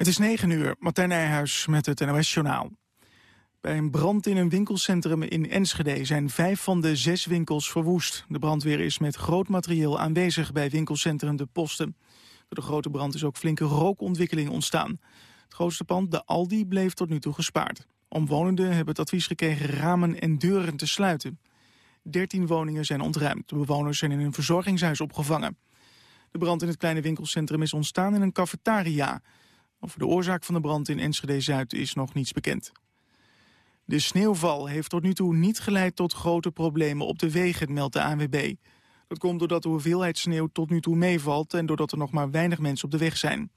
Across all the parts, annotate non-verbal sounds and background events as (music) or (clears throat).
Het is 9 uur, Martijn Nijhuis met het NOS-journaal. Bij een brand in een winkelcentrum in Enschede zijn vijf van de zes winkels verwoest. De brandweer is met groot materieel aanwezig bij winkelcentrum De Posten. Door de grote brand is ook flinke rookontwikkeling ontstaan. Het grootste pand, de Aldi, bleef tot nu toe gespaard. Omwonenden hebben het advies gekregen ramen en deuren te sluiten. 13 woningen zijn ontruimd. De bewoners zijn in een verzorgingshuis opgevangen. De brand in het kleine winkelcentrum is ontstaan in een cafetaria. Over de oorzaak van de brand in Enschede-Zuid is nog niets bekend. De sneeuwval heeft tot nu toe niet geleid tot grote problemen op de wegen, meldt de ANWB. Dat komt doordat de hoeveelheid sneeuw tot nu toe meevalt en doordat er nog maar weinig mensen op de weg zijn.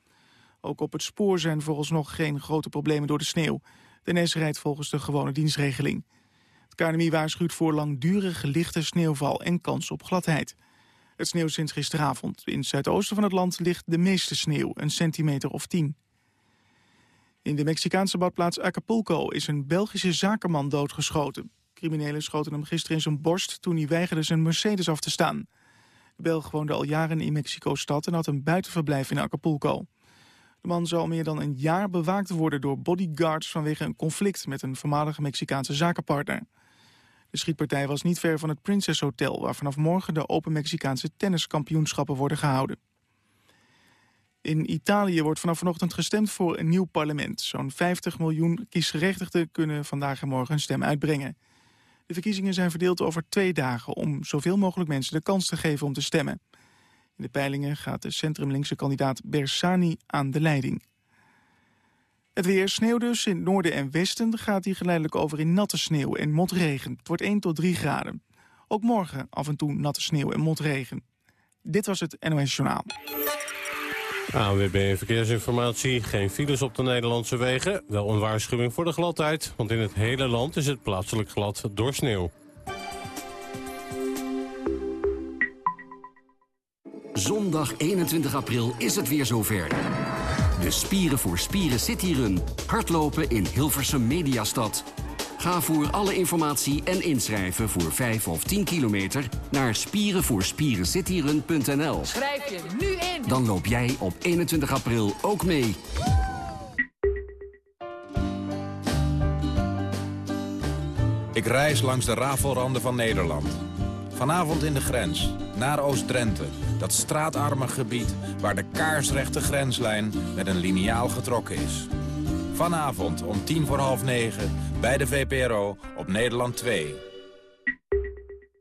Ook op het spoor zijn vooralsnog geen grote problemen door de sneeuw. De NS rijdt volgens de gewone dienstregeling. Het KNMI waarschuwt voor langdurige lichte sneeuwval en kans op gladheid. Het sneeuwt sinds gisteravond. In het zuidoosten van het land ligt de meeste sneeuw, een centimeter of tien. In de Mexicaanse badplaats Acapulco is een Belgische zakenman doodgeschoten. Criminelen schoten hem gisteren in zijn borst toen hij weigerde zijn Mercedes af te staan. De Belg woonde al jaren in Mexico-stad en had een buitenverblijf in Acapulco. De man zou al meer dan een jaar bewaakt worden door bodyguards vanwege een conflict met een voormalige Mexicaanse zakenpartner. De schietpartij was niet ver van het Princess Hotel, waar vanaf morgen de Open Mexicaanse tenniskampioenschappen worden gehouden. In Italië wordt vanaf vanochtend gestemd voor een nieuw parlement. Zo'n 50 miljoen kiesgerechtigden kunnen vandaag en morgen een stem uitbrengen. De verkiezingen zijn verdeeld over twee dagen om zoveel mogelijk mensen de kans te geven om te stemmen. In de peilingen gaat de centrumlinkse kandidaat Bersani aan de leiding. Het weer sneeuw dus. In het noorden en westen gaat die geleidelijk over in natte sneeuw en motregen. Het wordt 1 tot 3 graden. Ook morgen af en toe natte sneeuw en motregen. Dit was het NOS Journaal. ANWB Verkeersinformatie. Geen files op de Nederlandse wegen. Wel een waarschuwing voor de gladheid. Want in het hele land is het plaatselijk glad door sneeuw. Zondag 21 april is het weer zover. De Spieren voor Spieren Cityrun. Hardlopen in Hilversum Mediastad. Ga voor alle informatie en inschrijven voor 5 of 10 kilometer naar spierenvoorspierencityrun.nl. Schrijf je nu in. Dan loop jij op 21 april ook mee. Ik reis langs de rafelranden van Nederland. Vanavond in de grens, naar Oost-Drenthe. Dat straatarme gebied waar de kaarsrechte grenslijn met een liniaal getrokken is. Vanavond om tien voor half negen bij de VPRO op Nederland 2.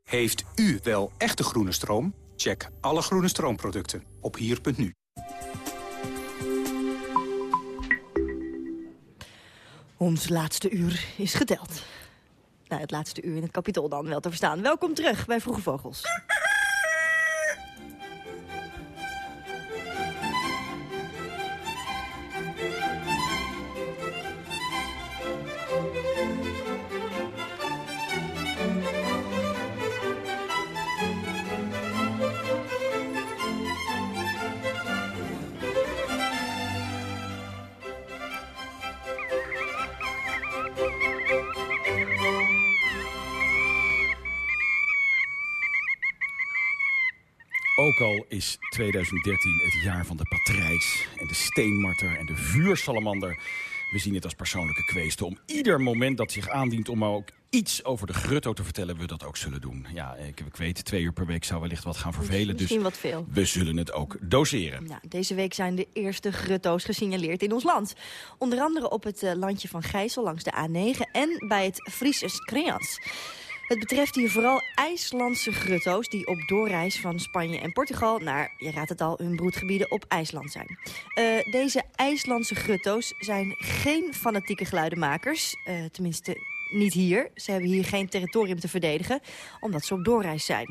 Heeft u wel echte groene stroom? Check alle groene stroomproducten op hier.nu. Ons laatste uur is geteld. Nou, het laatste uur in het kapitol dan wel te verstaan. Welkom terug bij Vroege Vogels. Ook al is 2013 het jaar van de patrijs en de steenmarter en de vuursalamander. We zien het als persoonlijke kweesten om ieder moment dat zich aandient... om ook iets over de grutto te vertellen, we dat ook zullen doen. Ja, ik, ik weet, twee uur per week zou wellicht wat gaan vervelen. Misschien dus wat veel. we zullen het ook doseren. Deze week zijn de eerste grutto's gesignaleerd in ons land. Onder andere op het eh, landje van Gijssel langs de A9 en bij het Friese Creans. Het betreft hier vooral IJslandse grutto's die op doorreis van Spanje en Portugal naar, je raadt het al, hun broedgebieden op IJsland zijn. Eh, deze IJslandse grutto's zijn geen fanatieke geluidenmakers, eh, tenminste niet hier. Ze hebben hier geen territorium te verdedigen, omdat ze op doorreis zijn.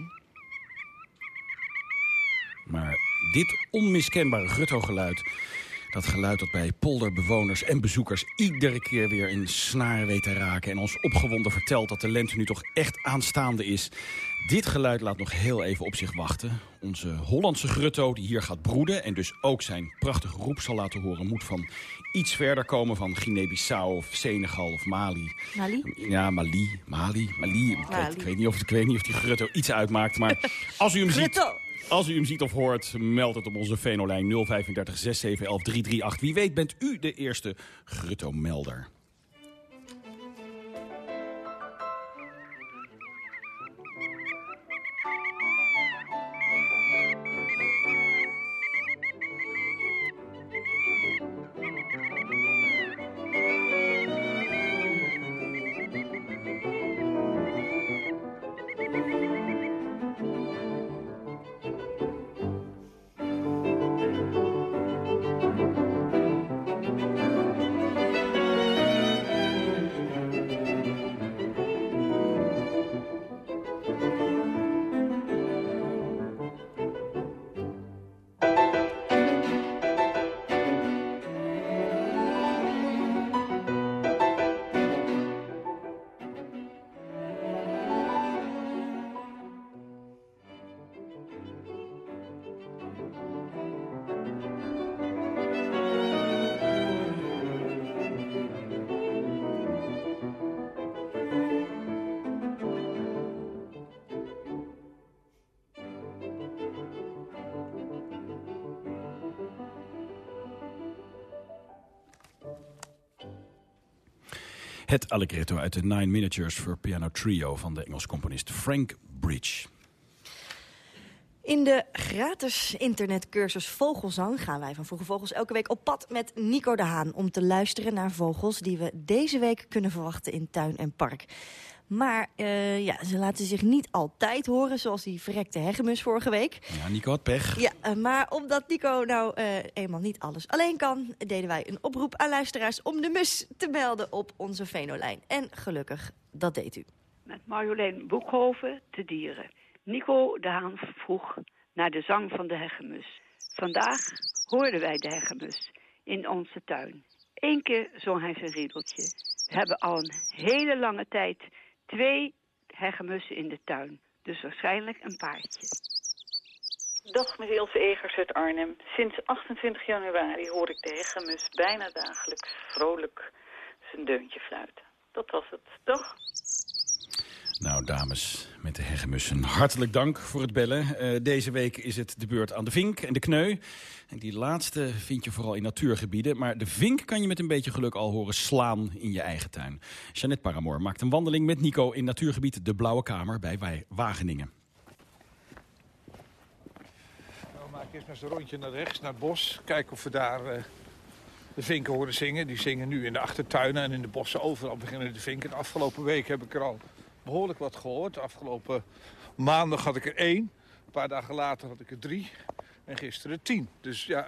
Maar dit onmiskenbare grutto-geluid... dat geluid dat bij polderbewoners en bezoekers... iedere keer weer in snaren weet te raken... en ons opgewonden vertelt dat de lente nu toch echt aanstaande is... dit geluid laat nog heel even op zich wachten. Onze Hollandse grutto die hier gaat broeden... en dus ook zijn prachtige roep zal laten horen... moet van iets verder komen van Guinea-Bissau of Senegal of Mali. Mali? Ja, Mali, Mali, Mali. Ik. Weet, ik, weet niet of, ik weet niet of die grutto iets uitmaakt, maar (laughs) als u hem ziet... Als u hem ziet of hoort, meld het op onze Venolijn 035 6711 338. Wie weet bent u de eerste Grutto-melder. Het Allegretto uit de Nine Miniatures voor Piano Trio van de Engels componist Frank Bridge. In de gratis internetcursus Vogelzang gaan wij van Vroege Vogels elke week op pad met Nico de Haan... om te luisteren naar vogels die we deze week kunnen verwachten in tuin en park. Maar uh, ja, ze laten zich niet altijd horen, zoals die verrekte hegemus vorige week. Ja, Nico had pech. Ja, uh, maar omdat Nico nou uh, eenmaal niet alles alleen kan... deden wij een oproep aan luisteraars om de mus te melden op onze Venolijn. En gelukkig, dat deed u. Met Marjolein Boekhoven te dieren. Nico de Haan vroeg naar de zang van de hegemus. Vandaag hoorden wij de hegemus in onze tuin. Eén keer zong hij zijn riedeltje. We hebben al een hele lange tijd twee hegemussen in de tuin. Dus waarschijnlijk een paardje. Dag, met Ilse Egers uit Arnhem. Sinds 28 januari hoor ik de hegemus bijna dagelijks vrolijk zijn deuntje fluiten. Dat was het. Dag. Nou, dames met de hegemussen, hartelijk dank voor het bellen. Uh, deze week is het de beurt aan de vink en de kneu. Die laatste vind je vooral in natuurgebieden. Maar de vink kan je met een beetje geluk al horen slaan in je eigen tuin. Jeannette Paramoor maakt een wandeling met Nico in natuurgebied De Blauwe Kamer bij Wageningen. Nou, maak eerst maar eens een rondje naar rechts, naar het bos. Kijken of we daar uh, de vinken horen zingen. Die zingen nu in de achtertuinen en in de bossen overal beginnen de vinken. De afgelopen week heb ik er al behoorlijk wat gehoord. De afgelopen maandag had ik er één. Een paar dagen later had ik er drie. En gisteren tien. Dus ja,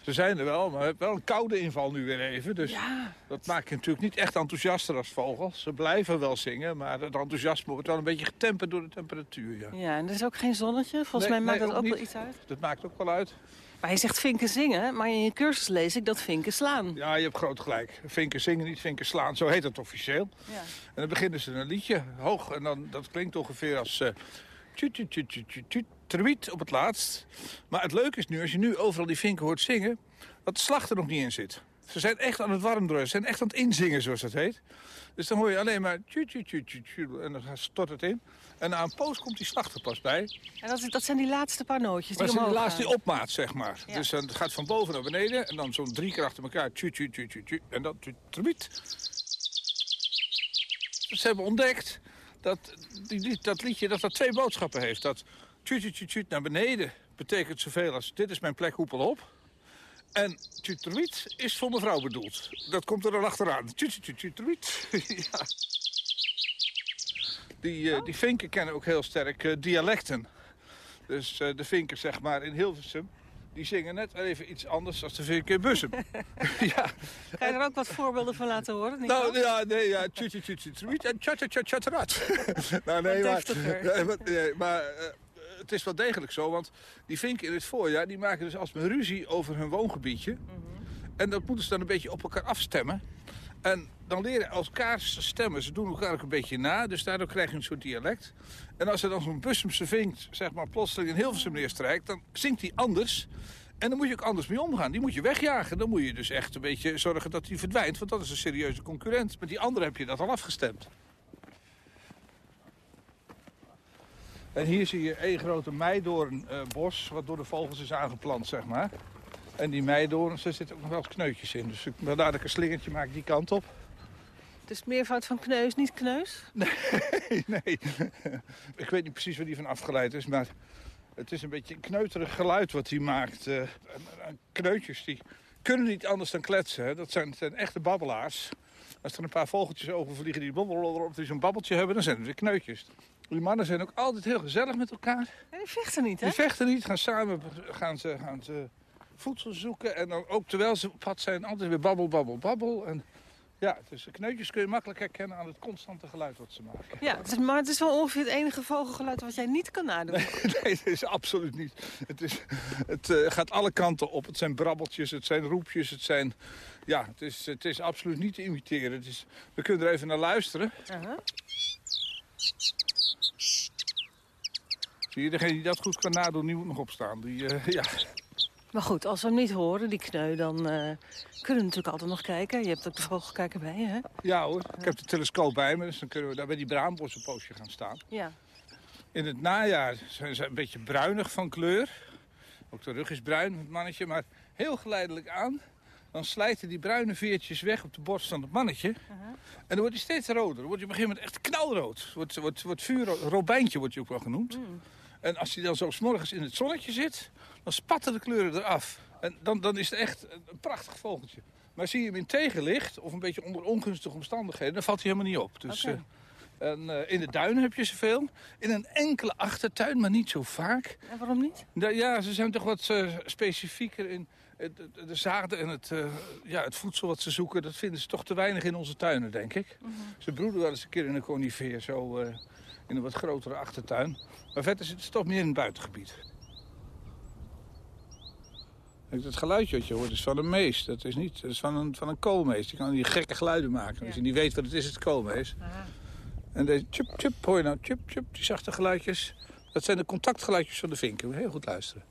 ze zijn er wel. Maar wel een koude inval nu weer even. Dus ja. dat maakt je natuurlijk niet echt enthousiaster als vogel. Ze blijven wel zingen. Maar het enthousiasme wordt wel een beetje getemperd door de temperatuur. Ja, ja en er is ook geen zonnetje. Volgens nee, mij maakt nee, dat ook, ook wel iets uit. Dat maakt ook wel uit. Maar je zegt vinken zingen, maar in je cursus lees ik dat vinken slaan. Ja, je hebt groot gelijk. Vinken zingen, niet vinken slaan. Zo heet het officieel. Ja. En dan beginnen ze een liedje hoog. En dan, dat klinkt ongeveer als... Uh, tjut, tjut, tjut, tjut, truiet op het laatst. Maar het leuke is nu, als je nu overal die vinken hoort zingen... dat de slag er nog niet in zit. Ze zijn echt aan het warmdrukken. Ze zijn echt aan het inzingen, zoals dat heet. Dus dan hoor je alleen maar... Tjut, en dan stort het in. En na een poos komt die slag er pas bij. En dat, dat zijn die laatste paar nootjes die dat zijn de laatste gaan. opmaat, zeg maar. Ja. Dus dan het gaat van boven naar beneden. En dan zo'n drie keer achter elkaar. Tjut, tjut, tjut, tjut, en dan truiet. Ze hebben ontdekt dat die, die- dat liedje dat dat twee boodschappen heeft. Dat tjut, tjut, tjut, tjut naar beneden betekent zoveel als... dit is mijn plek, hoepel op. En tjut, truiet is voor mevrouw bedoeld. Dat komt er dan achteraan. Tjut, tjut, tjut, tjut, truiet. ja. Die, eh, die vinken kennen ook heel sterk eh, dialecten. Dus eh, de vinken, zeg maar, in Hilversum... die zingen net even iets anders dan de vinken in Bussum. ja. Kan je er ook wat voorbeelden van laten horen? Nou, ja, nee, ja, tjut, en tjat, tjat, tjat, tjat, rat. nou, nee, maar, maar, eh, het is wel degelijk zo, want die vinken in het voorjaar... die maken dus alsmaar ruzie over hun woongebiedje. En dat moeten ze dan een beetje op elkaar afstemmen. En dan leren elkaar stemmen. Ze doen elkaar ook een beetje na, dus daardoor krijg je een soort dialect. En als er dan zo'n Bussumse vink, zeg maar, plotseling in Hilversum neerstrijkt... dan zingt hij anders. En dan moet je ook anders mee omgaan. Die moet je wegjagen. Dan moet je dus echt een beetje zorgen dat hij verdwijnt. Want dat is een serieuze concurrent. Met die andere heb je dat al afgestemd. En hier zie je één grote meidoornbos, wat door de vogels is aangeplant, zeg maar. En die meidoorns, daar zitten ook nog wel eens kneutjes in. Dus ik, vandaar dat ik een slingertje maak die kant op. Het is meervoud van kneus, niet kneus? Nee, (laughs) nee. ik weet niet precies waar die van afgeleid is, maar het is een beetje een kneuterig geluid wat hij maakt. Eh, kneutjes die kunnen niet anders dan kletsen. Hè. Dat zijn, zijn echte babbelaars. Als er een paar vogeltjes over vliegen die die zo'n babbeltje hebben, dan zijn het weer kneutjes. Die mannen zijn ook altijd heel gezellig met elkaar. Ja, die vechten niet, hè? Die vechten niet, gaan samen gaan ze, gaan ze voedsel zoeken. En dan ook terwijl ze op pad zijn, altijd weer babbel, babbel, babbel. En ja, dus de kneutjes kun je makkelijk herkennen aan het constante geluid wat ze maken. Ja, het is, maar het is wel ongeveer het enige vogelgeluid wat jij niet kan nadoen. Nee, (laughs) dat is absoluut niet. Het, is, het eh, gaat alle kanten op. Het zijn brabbeltjes, het zijn roepjes, het zijn... Ja, het is, het is absoluut niet te imiteren. Het is, we kunnen er even naar luisteren. Uh-huh. Zie je, degene die dat goed kan nadoen, die moet nog opstaan. Die, eh, (laughs) ja. Maar goed, als we hem niet horen, die kneu, dan eh, kunnen we natuurlijk altijd nog kijken. Je hebt ook de vogelkijker bij je, hè? ja hoor, ik heb de telescoop bij me, dus dan kunnen we daar bij die braambos een poosje gaan staan. Ja. In het najaar zijn ze een beetje bruinig van kleur. Ook de rug is bruin, het mannetje, maar heel geleidelijk aan. Dan slijten die bruine veertjes weg op de borst van het mannetje. En dan wordt hij steeds roder. Dan wordt hij op een gegeven moment echt knalrood. Wordt, wordt, wordt vuur, robijntje wordt hij ook wel genoemd. En als hij dan zo 's morgens in het zonnetje zit, dan spatten de kleuren eraf. En dan, dan is het echt een prachtig vogeltje. Maar zie je hem in tegenlicht, of een beetje onder ongunstige omstandigheden, dan valt hij helemaal niet op. Dus, eh, en, eh, in de duinen heb je ze veel. In een enkele achtertuin, maar niet zo vaak. En waarom niet? Nou ja, ze zijn toch wat eh, specifieker in de zaden en het, eh, ja, het voedsel wat ze zoeken. Dat vinden ze toch te weinig in onze tuinen, denk ik. Ze broeden wel eens een keer in een conifeer, zo eh, in een wat grotere achtertuin. Maar verder zitten ze toch meer in het buitengebied. Dat geluidje wat je hoort is van een mees. Dat is niet dat is van een, van een koolmees. Die kan die gekke geluiden maken. Als je niet weet wat het is, het koolmees. En deze tjup, tjup, hoor je nou tjup, tjup, die zachte geluidjes. Dat zijn de contactgeluidjes van de vinken. Heel goed luisteren.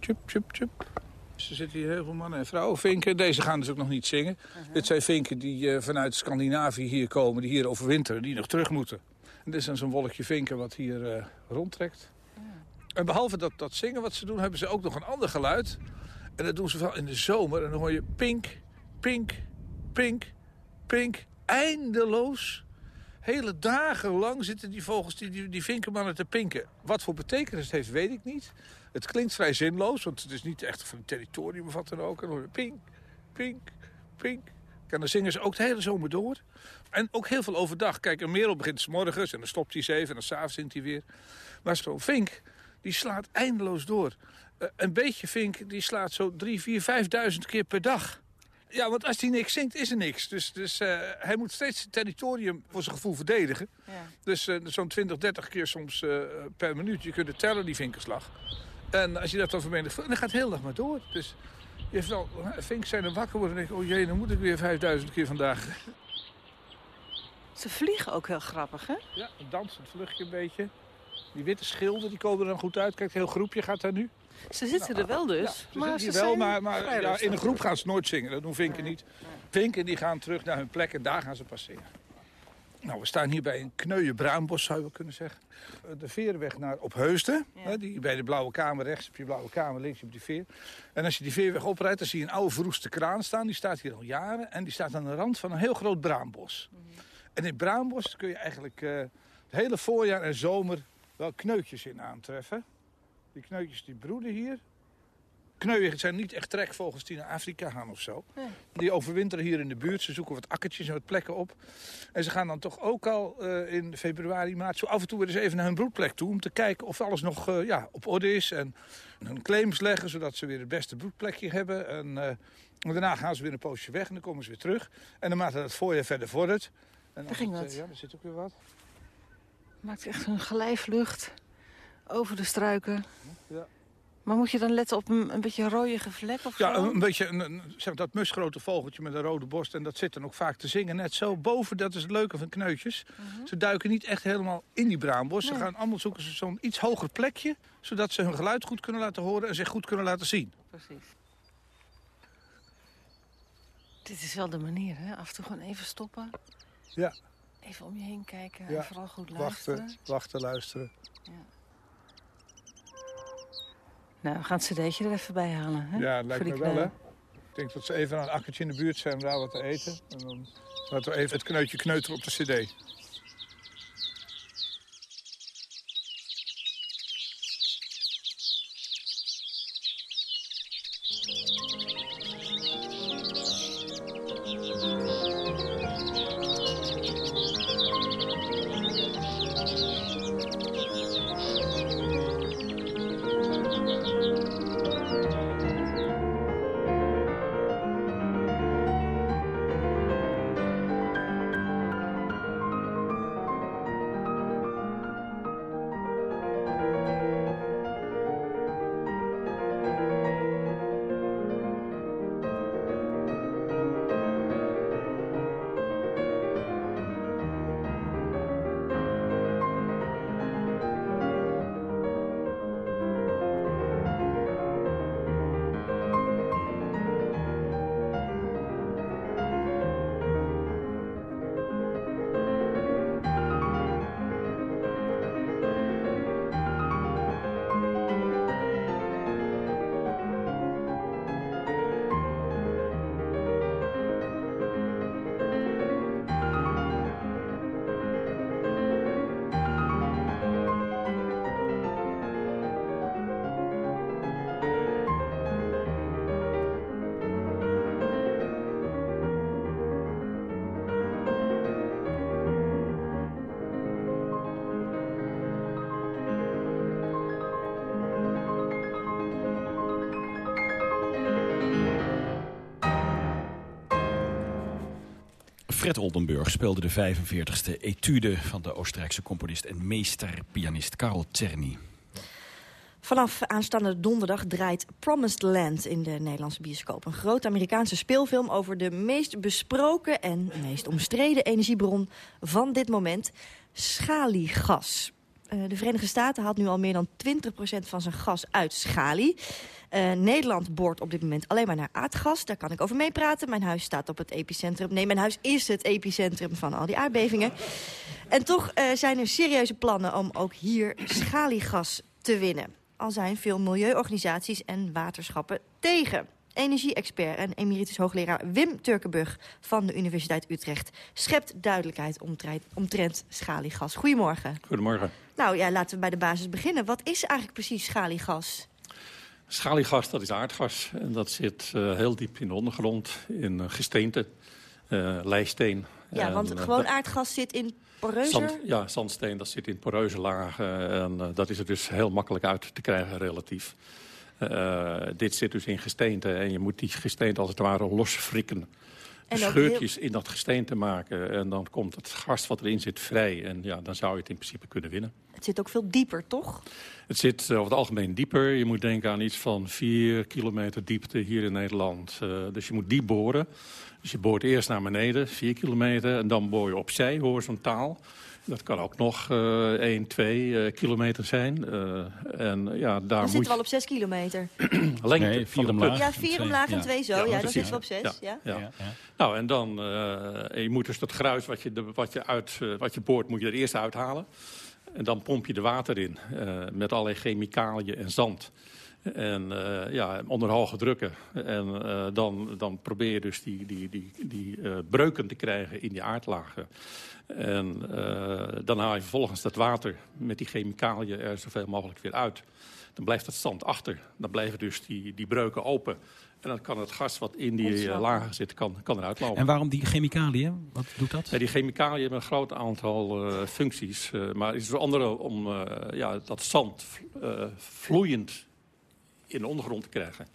Tjup, tjup, tjup. Dus Er zitten hier heel veel mannen en vrouwen vinken. Deze gaan dus ook nog niet zingen. Dit zijn vinken die eh, vanuit Scandinavië hier komen, die hier overwinteren, die nog terug moeten. En dit is dan zo'n wolkje vinken wat hier eh, rondtrekt. En behalve dat, dat zingen wat ze doen, hebben ze ook nog een ander geluid. En dat doen ze vooral in de zomer. En dan hoor je pink, pink, pink, pink. Eindeloos. Hele dagen lang zitten die vogels, die, die, die vinkenmannen te pinken. Wat voor betekenis het heeft, weet ik niet. Het klinkt vrij zinloos, want het is niet echt van een territorium of wat dan ook. En dan hoor je pink, pink, pink. En dan zingen ze ook de hele zomer door. En ook heel veel overdag. Kijk, een merel begint s morgens en dan stopt hij eens even en dan s'avonds zingt hij weer. Maar zo'n vink, die slaat eindeloos door. Eh, een beetje vink, die slaat zo drie, vier, vijfduizend keer per dag. Ja, want als hij niks zingt, is er niks. Dus, dus eh, hij moet steeds het territorium voor zijn gevoel verdedigen. Ja. Dus eh, zo'n 20, 30 keer soms per minuut. Je kunt het tellen, die vinkerslag. En als je dat dan vermenigvuldigt, dan gaat het heel dag maar door. Dus je hebt wel, vinks zijn er wakker worden en denken... oh jee, dan moet ik weer 5000 keer vandaag. Ze vliegen ook heel grappig, hè? Ja, een dansend vluchtje een beetje. Die witte schilden, die komen er dan goed uit. Kijk, het heel groepje gaat daar nu. Ze zitten er wel dus. Ze maar zitten ze wel, maar, maar ja, in een groep gaan ze nooit zingen. Dat doen vinken niet. Vinken die gaan terug naar hun plek en daar gaan ze pas zingen. Nou, we staan hier bij een kneuien bruinbos, zou je kunnen zeggen. Eh, De veerweg naar op Heusden. Hè, die, bij de Blauwe Kamer rechts heb je Blauwe Kamer, links heb je die veer. En als je die veerweg oprijdt, dan zie je een oude verroeste kraan staan. Die staat hier al jaren en die staat aan de rand van een heel groot braambos. En in braambos kun je eigenlijk eh, het hele voorjaar en zomer wel kneutjes in aantreffen. Die kneutjes die broeden hier. Kneuien zijn niet echt trekvogels die naar Afrika gaan of zo. Nee. Die overwinteren hier in de buurt. Ze zoeken wat akkertjes en wat plekken op. En ze gaan dan toch ook al eh, in februari, maart... zo af en toe weer eens even naar hun broedplek toe... om te kijken of alles nog eh, ja, op orde is. En hun claims leggen, zodat ze weer het beste broedplekje hebben. En, eh, en daarna gaan ze weer een poosje weg en dan komen ze weer terug. En naarmate het voorjaar verder vordert... En als ging het, wat. ja, er zit ook weer wat. Maakt echt een glijvlucht over de struiken. Ja. Maar moet je dan letten op een, een beetje rooiige vlek of Ja, zo? een, een beetje een, een- zeg maar dat musgrote vogeltje met een rode borst. En dat zit dan ook vaak te zingen. Net zo boven, dat is het leuke van kneutjes. Ze duiken niet echt helemaal in die braambos. Ze gaan allemaal zoeken ze zo'n iets hoger plekje. Zodat ze hun geluid goed kunnen laten horen en zich goed kunnen laten zien. Precies. Dit is wel de manier, hè? Af en toe gewoon even stoppen. Ja. Even om je heen kijken Ja, en vooral goed luisteren. Wachten, wachten, luisteren. Nou, we gaan het cd'tje er even bij halen. Hè? Ja, het lijkt me wel, hè? Ik denk dat ze even aan een akkertje in de buurt zijn om daar wat te eten. En dan laten we even het kneutje kneuteren op de cd. Fred Oldenburg speelde de 45e etude van de Oostenrijkse componist en meesterpianist Karel Czerny. Vanaf aanstaande donderdag draait Promised Land in de Nederlandse bioscoop. Een grote Amerikaanse speelfilm over de meest besproken en meest omstreden energiebron van dit moment, schaliegas. Eh, de Verenigde Staten haalt nu al meer dan 20% van zijn gas uit schalie. Eh, Nederland boort op dit moment alleen maar naar aardgas. Daar kan ik over meepraten. Mijn huis staat op het epicentrum. Nee, mijn huis is het epicentrum van al die aardbevingen. En toch eh, zijn er serieuze plannen om ook hier schaliegas te winnen. Al zijn veel milieuorganisaties en waterschappen tegen. Energie-expert en emeritus hoogleraar Wim Turkenburg van de Universiteit Utrecht... schept duidelijkheid omtrent, omtrent schaliegas. Goedemorgen. Goedemorgen. Nou ja, laten we bij de basis beginnen. Wat is eigenlijk precies schaliegas? Schaliegas, dat is aardgas. En dat zit uh, heel diep in de ondergrond, in uh, gesteente, uh, lijsteen. Ja, en, want gewoon aardgas zit in poreuze... Zand, ja, zandsteen, dat zit in poreuze lagen. En dat is er dus heel makkelijk uit te krijgen relatief. Dit zit dus in gesteente en je moet die gesteente als het ware losfrikken. Scheurtjes in dat gesteente maken. En dan komt het gas wat erin zit vrij. En ja, dan zou je het in principe kunnen winnen. Het zit ook veel dieper, toch? Het zit uh, over het algemeen dieper. Je moet denken aan iets van 4 kilometer diepte hier in Nederland. Uh, dus je moet diep boren. Dus je boort eerst naar beneden, 4 kilometer. En dan boor je opzij, horizontaal. Dat kan ook nog uh, 1, 2 kilometer zijn. en, ja, daar Dan moet zitten we al op 6 kilometer. (clears throat) lengte Nee, vier de omlaag. Ja, vier omlaag en twee zo. Ja, dan precies. zitten we op 6. Ja. Ja, ja. Nou, en dan uh, en je moet dus dat gruis wat je, de, wat je, uit, uh, wat je boort, moet je er eerst uithalen. En dan pomp je er water in uh, met allerlei chemicaliën en zand. En uh, ja, onder hoge drukken. En uh, dan, dan probeer je dus die, die, die, die uh, breuken te krijgen in die aardlagen. En dan haal je vervolgens dat water met die chemicaliën er zoveel mogelijk weer uit. Dan blijft het zand achter. Dan blijven dus die, die breuken open. En dan kan het gas wat in die uh, lagen zit, kan, kan eruit lopen. En waarom die chemicaliën? Wat doet dat? Ja, die chemicaliën hebben een groot aantal uh, functies. Uh, maar het is onder andere om ja, dat zand vloeiend in de ondergrond te krijgen.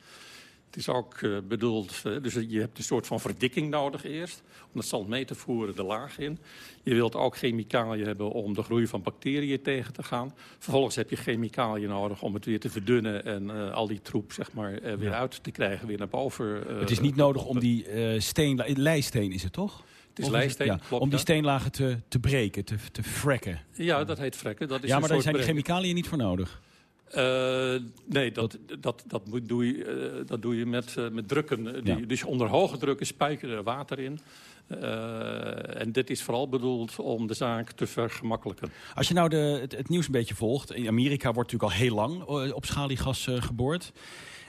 Het is ook uh, bedoeld, uh, dus je hebt een soort van verdikking nodig eerst... om dat zand mee te voeren de laag in. Je wilt ook chemicaliën hebben om de groei van bacteriën tegen te gaan. Vervolgens heb je chemicaliën nodig om het weer te verdunnen... en uh, al die troep zeg maar, weer ja. uit te krijgen, weer naar boven. het is niet nodig om die steen, lijsteen is het toch? Het is lijsteen, ja, klopt, Om die steenlagen te, te breken, te, te fracken. Ja, dat heet fracken. Dat is ja, maar daar zijn die chemicaliën niet voor nodig. Uh, nee, dat, dat, dat, moet, doe, je, uh, dat doe je met, uh, met drukken. Die, ja. Dus onder hoge drukken spuit je er water in. en dit is vooral bedoeld om de zaak te vergemakkelijken. Als je nou de, het, het nieuws een beetje volgt... in Amerika wordt natuurlijk al heel lang op schaliegas geboord.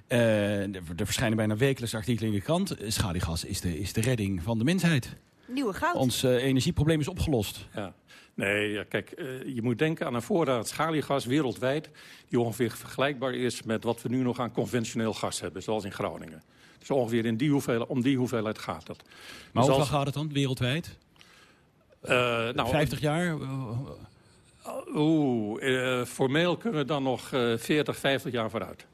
er, er verschijnen bijna wekelijks artikelen in de krant. Schaliegas is de, is de redding van de mensheid. Nieuwe goud. Ons energieprobleem is opgelost. Ja. Nee, ja, kijk, uh, je moet denken aan een voorraad schaliegas wereldwijd... die ongeveer vergelijkbaar is met wat we nu nog aan conventioneel gas hebben, zoals in Groningen. Dus ongeveer in die hoeveelheid, om die hoeveelheid gaat dat. Maar dus hoeveel gaat het dan, wereldwijd? Uh, nou, 50 jaar? Oeh, uh, formeel kunnen we dan nog 40, 50 jaar vooruit.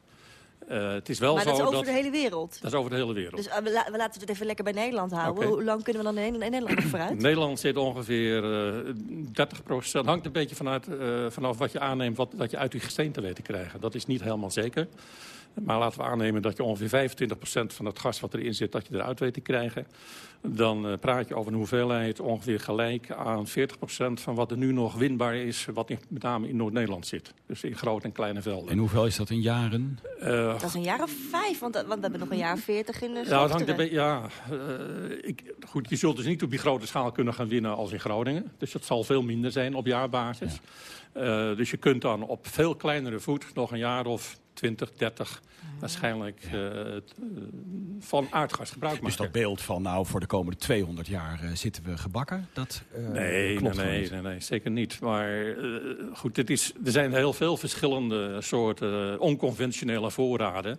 Uh, het is wel maar zo dat is over dat, de hele wereld? Dat is over de hele wereld. Dus uh, we, la we, laten het even lekker bij Nederland houden. Okay. Hoe lang kunnen we dan in, Nederland nog vooruit? (clears throat) Nederland zit ongeveer uh, 30 procent. hangt een beetje vanuit, vanaf wat je aanneemt... Wat, dat je uit die gesteente weet te krijgen. Dat is niet helemaal zeker. Maar laten we aannemen dat je ongeveer 25% van het gas wat erin zit... dat je eruit weet te krijgen. Dan uh, praat je over een hoeveelheid ongeveer gelijk aan 40% van wat er nu nog winbaar is... wat in, met name in Noord-Nederland zit. Dus in grote en kleine velden. En hoeveel is dat in jaren? Uh, dat is een jaar of vijf, want, want we hebben nog een jaar 40 in de nou, het hangt beetje, ja, uh, ik, goed, Je zult dus niet op die grote schaal kunnen gaan winnen als in Groningen. Dus dat zal veel minder zijn op jaarbasis. Ja. Uh, dus je kunt dan op veel kleinere voet nog een jaar of 20, 30 waarschijnlijk ja. uh, van aardgas gebruik maken. Dus dat beeld van nou voor de komende 200 jaar uh, zitten we gebakken, dat uh, nee, klopt nee, nee, nee, nee, zeker niet. Maar goed, dit is, er zijn heel veel verschillende soorten onconventionele voorraden.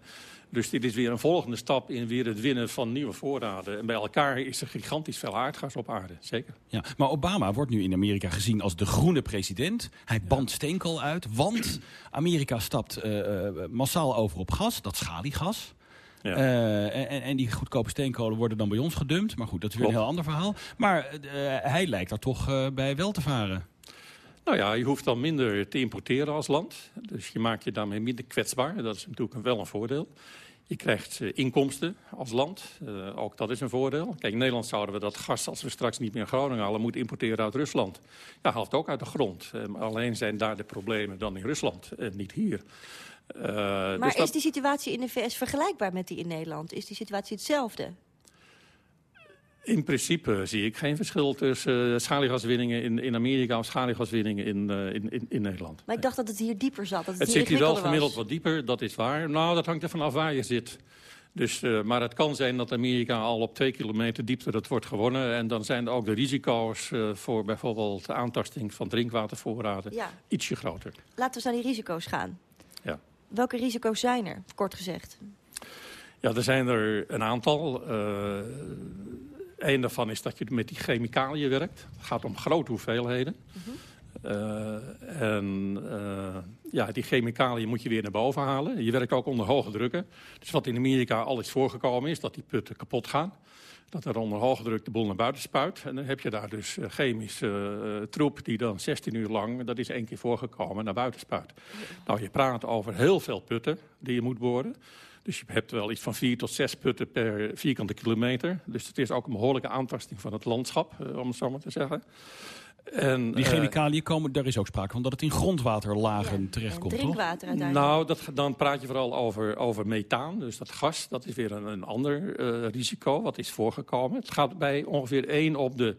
Dus dit is weer een volgende stap in weer het winnen van nieuwe voorraden. En bij elkaar is er gigantisch veel aardgas op aarde, zeker. Ja, maar Obama wordt nu in Amerika gezien als de groene president. Hij bandt ja. steenkool uit, want Amerika stapt uh, massaal over op gas, dat schaliegas. Ja. Uh, en, en, die goedkope steenkolen worden dan bij ons gedumpt. Maar goed, dat is weer Klopt. een heel ander verhaal. Maar uh, hij lijkt daar toch bij wel te varen. Nou ja, je hoeft dan minder te importeren als land. Dus je maakt je daarmee minder kwetsbaar. Dat is natuurlijk wel een voordeel. Je krijgt uh, inkomsten als land. Uh, ook dat is een voordeel. Kijk, in Nederland zouden we dat gas, als we straks niet meer in Groningen halen... moeten importeren uit Rusland. Ja, haalt ook uit de grond. Uh, alleen zijn daar de problemen dan in Rusland en niet hier. maar dus is dat... die situatie in de VS vergelijkbaar met die in Nederland? Is die situatie hetzelfde? In principe zie ik geen verschil tussen uh, schaliegaswinningen in, in Amerika of schaliegaswinningen in, uh, in, in, in, Nederland. Maar ik dacht dat het hier dieper zat. Dat het het zit hier wel gemiddeld wat dieper, dat is waar. Nou, dat hangt er vanaf waar je zit. Dus, uh, maar het kan zijn dat Amerika al op twee kilometer diepte dat wordt gewonnen. En dan zijn ook de risico's voor bijvoorbeeld de aantasting van drinkwatervoorraden ja. ietsje groter. Laten we eens naar die risico's gaan. Ja. Welke risico's zijn er, kort gezegd? Ja, er zijn er een aantal. Een daarvan is dat je met die chemicaliën werkt. Het gaat om grote hoeveelheden. Mm -hmm. uh, en uh, ja, die chemicaliën moet je weer naar boven halen. Je werkt ook onder hoge drukken. Dus wat in Amerika al is voorgekomen is dat die putten kapot gaan. Dat er onder hoge druk de boel naar buiten spuit. En dan heb je daar dus uh, chemische uh, troep die dan 16 uur lang, dat is één keer voorgekomen, naar buiten spuit. Nou, je praat over heel veel putten die je moet boren. Dus je hebt wel iets van vier tot zes putten per vierkante kilometer. Dus het is ook een behoorlijke aantasting van het landschap, uh, om het zo maar te zeggen. En, die chemicaliën uh, komen, daar is ook sprake van dat het in grondwaterlagen ja, terechtkomt, drinkwater uiteindelijk. Nou, dat, dan praat je vooral over, over methaan. Dus dat gas, dat is weer een, een ander uh, risico wat is voorgekomen. Het gaat bij ongeveer 1 op de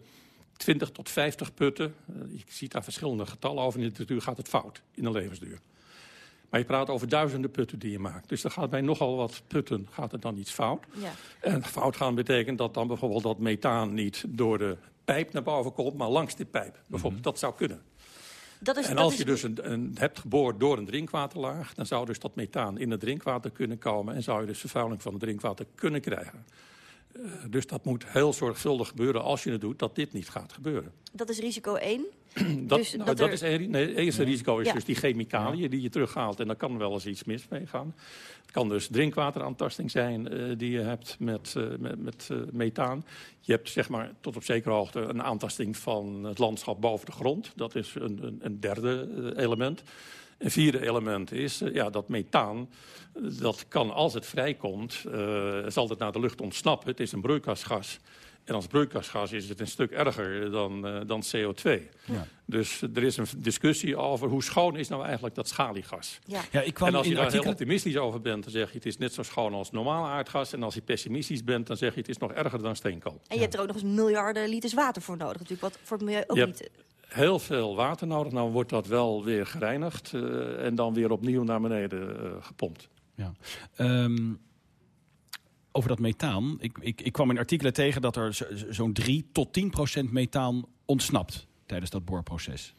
20 tot 50 putten. je ziet daar verschillende getallen over. In de literatuur gaat het fout in de levensduur. Maar je praat over duizenden putten die je maakt. Dus er gaat bij nogal wat putten gaat er dan iets fout. Ja. En fout gaan betekent dat dan bijvoorbeeld dat methaan niet door de pijp naar boven komt, maar langs die pijp. Bijvoorbeeld, mm -hmm. dat zou kunnen. Dat is, en als je dus een, een, hebt geboord door een drinkwaterlaag... dan zou dus dat methaan in het drinkwater kunnen komen... en zou je dus vervuiling van het drinkwater kunnen krijgen. Uh, dus dat moet heel zorgvuldig gebeuren als je het doet... dat dit niet gaat gebeuren. Dat is risico 1. (clears throat) dat, dus nou, dat, dat er... is nee, het eerste ja. risico is ja. dus die chemicaliën die je terughaalt. En daar kan wel eens iets mis mee gaan. Het kan dus drinkwateraantasting zijn uh, die je hebt met, uh, met, met uh, methaan. Je hebt zeg maar tot op zekere hoogte een aantasting van het landschap boven de grond. Dat is een, een, een derde element. Een vierde element is ja, dat methaan, dat kan als het vrijkomt, zal het naar de lucht ontsnappen. Het is een broeikasgas. En als broeikasgas is het een stuk erger dan, uh, dan CO2. Ja. Dus er is een discussie over hoe schoon is nou eigenlijk dat schaliegas. Ja. Ja, ik kwam en als je daar heel optimistisch over bent, dan zeg je het is net zo schoon als normaal aardgas. En als je pessimistisch bent, dan zeg je het is nog erger dan steenkool. En je hebt er ook nog eens miljarden liters water voor nodig. Natuurlijk, wat voor het milieu ook niet heel veel water nodig. Nou wordt dat wel weer gereinigd uh, en dan weer opnieuw naar beneden uh, gepompt. Ja. Um, over dat methaan. Ik, ik, ik kwam in artikelen tegen dat er zo'n 3 tot 10 procent methaan ontsnapt tijdens dat boorproces.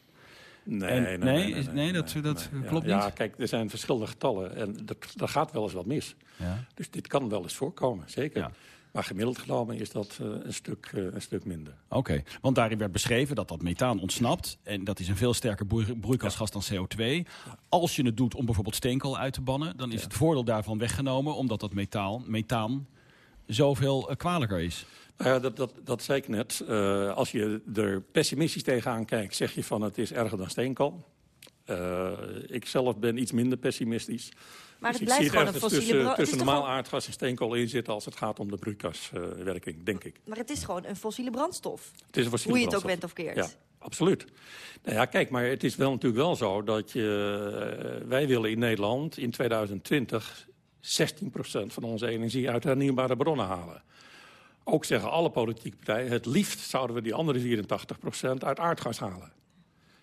Nee, en, nee, nee, nee, nee, dat, dat klopt niet. Ja, kijk, er zijn verschillende getallen en er gaat wel eens wat mis. Ja. Dus dit kan wel eens voorkomen, zeker. Ja. Maar gemiddeld genomen is dat uh, een, stuk, uh, een stuk minder. Oké, want daarin werd beschreven dat dat methaan ontsnapt. En dat is een veel sterker broeikasgas dan CO2. Als je het doet om bijvoorbeeld steenkool uit te bannen... dan is het voordeel daarvan weggenomen... omdat dat metaal, methaan zoveel uh, kwalijker is. Nou ja, dat, dat, dat zei ik net. als je er pessimistisch tegenaan kijkt... zeg je van het is erger dan steenkool. ik zelf ben iets minder pessimistisch... Maar dus het blijft gewoon een fossiele tussen, tussen normaal aardgas en steenkool in zitten als het gaat om de broeikaswerking, denk ik. Maar het is gewoon een fossiele brandstof. Het is een fossiele Hoe je het ook bent of keert. Ja, absoluut. Nou ja, kijk, maar het is wel natuurlijk wel zo dat je, eh, wij willen in Nederland in 2020 16% van onze energie uit hernieuwbare bronnen halen. Ook zeggen alle politieke partijen, het liefst zouden we die andere 84% uit aardgas halen.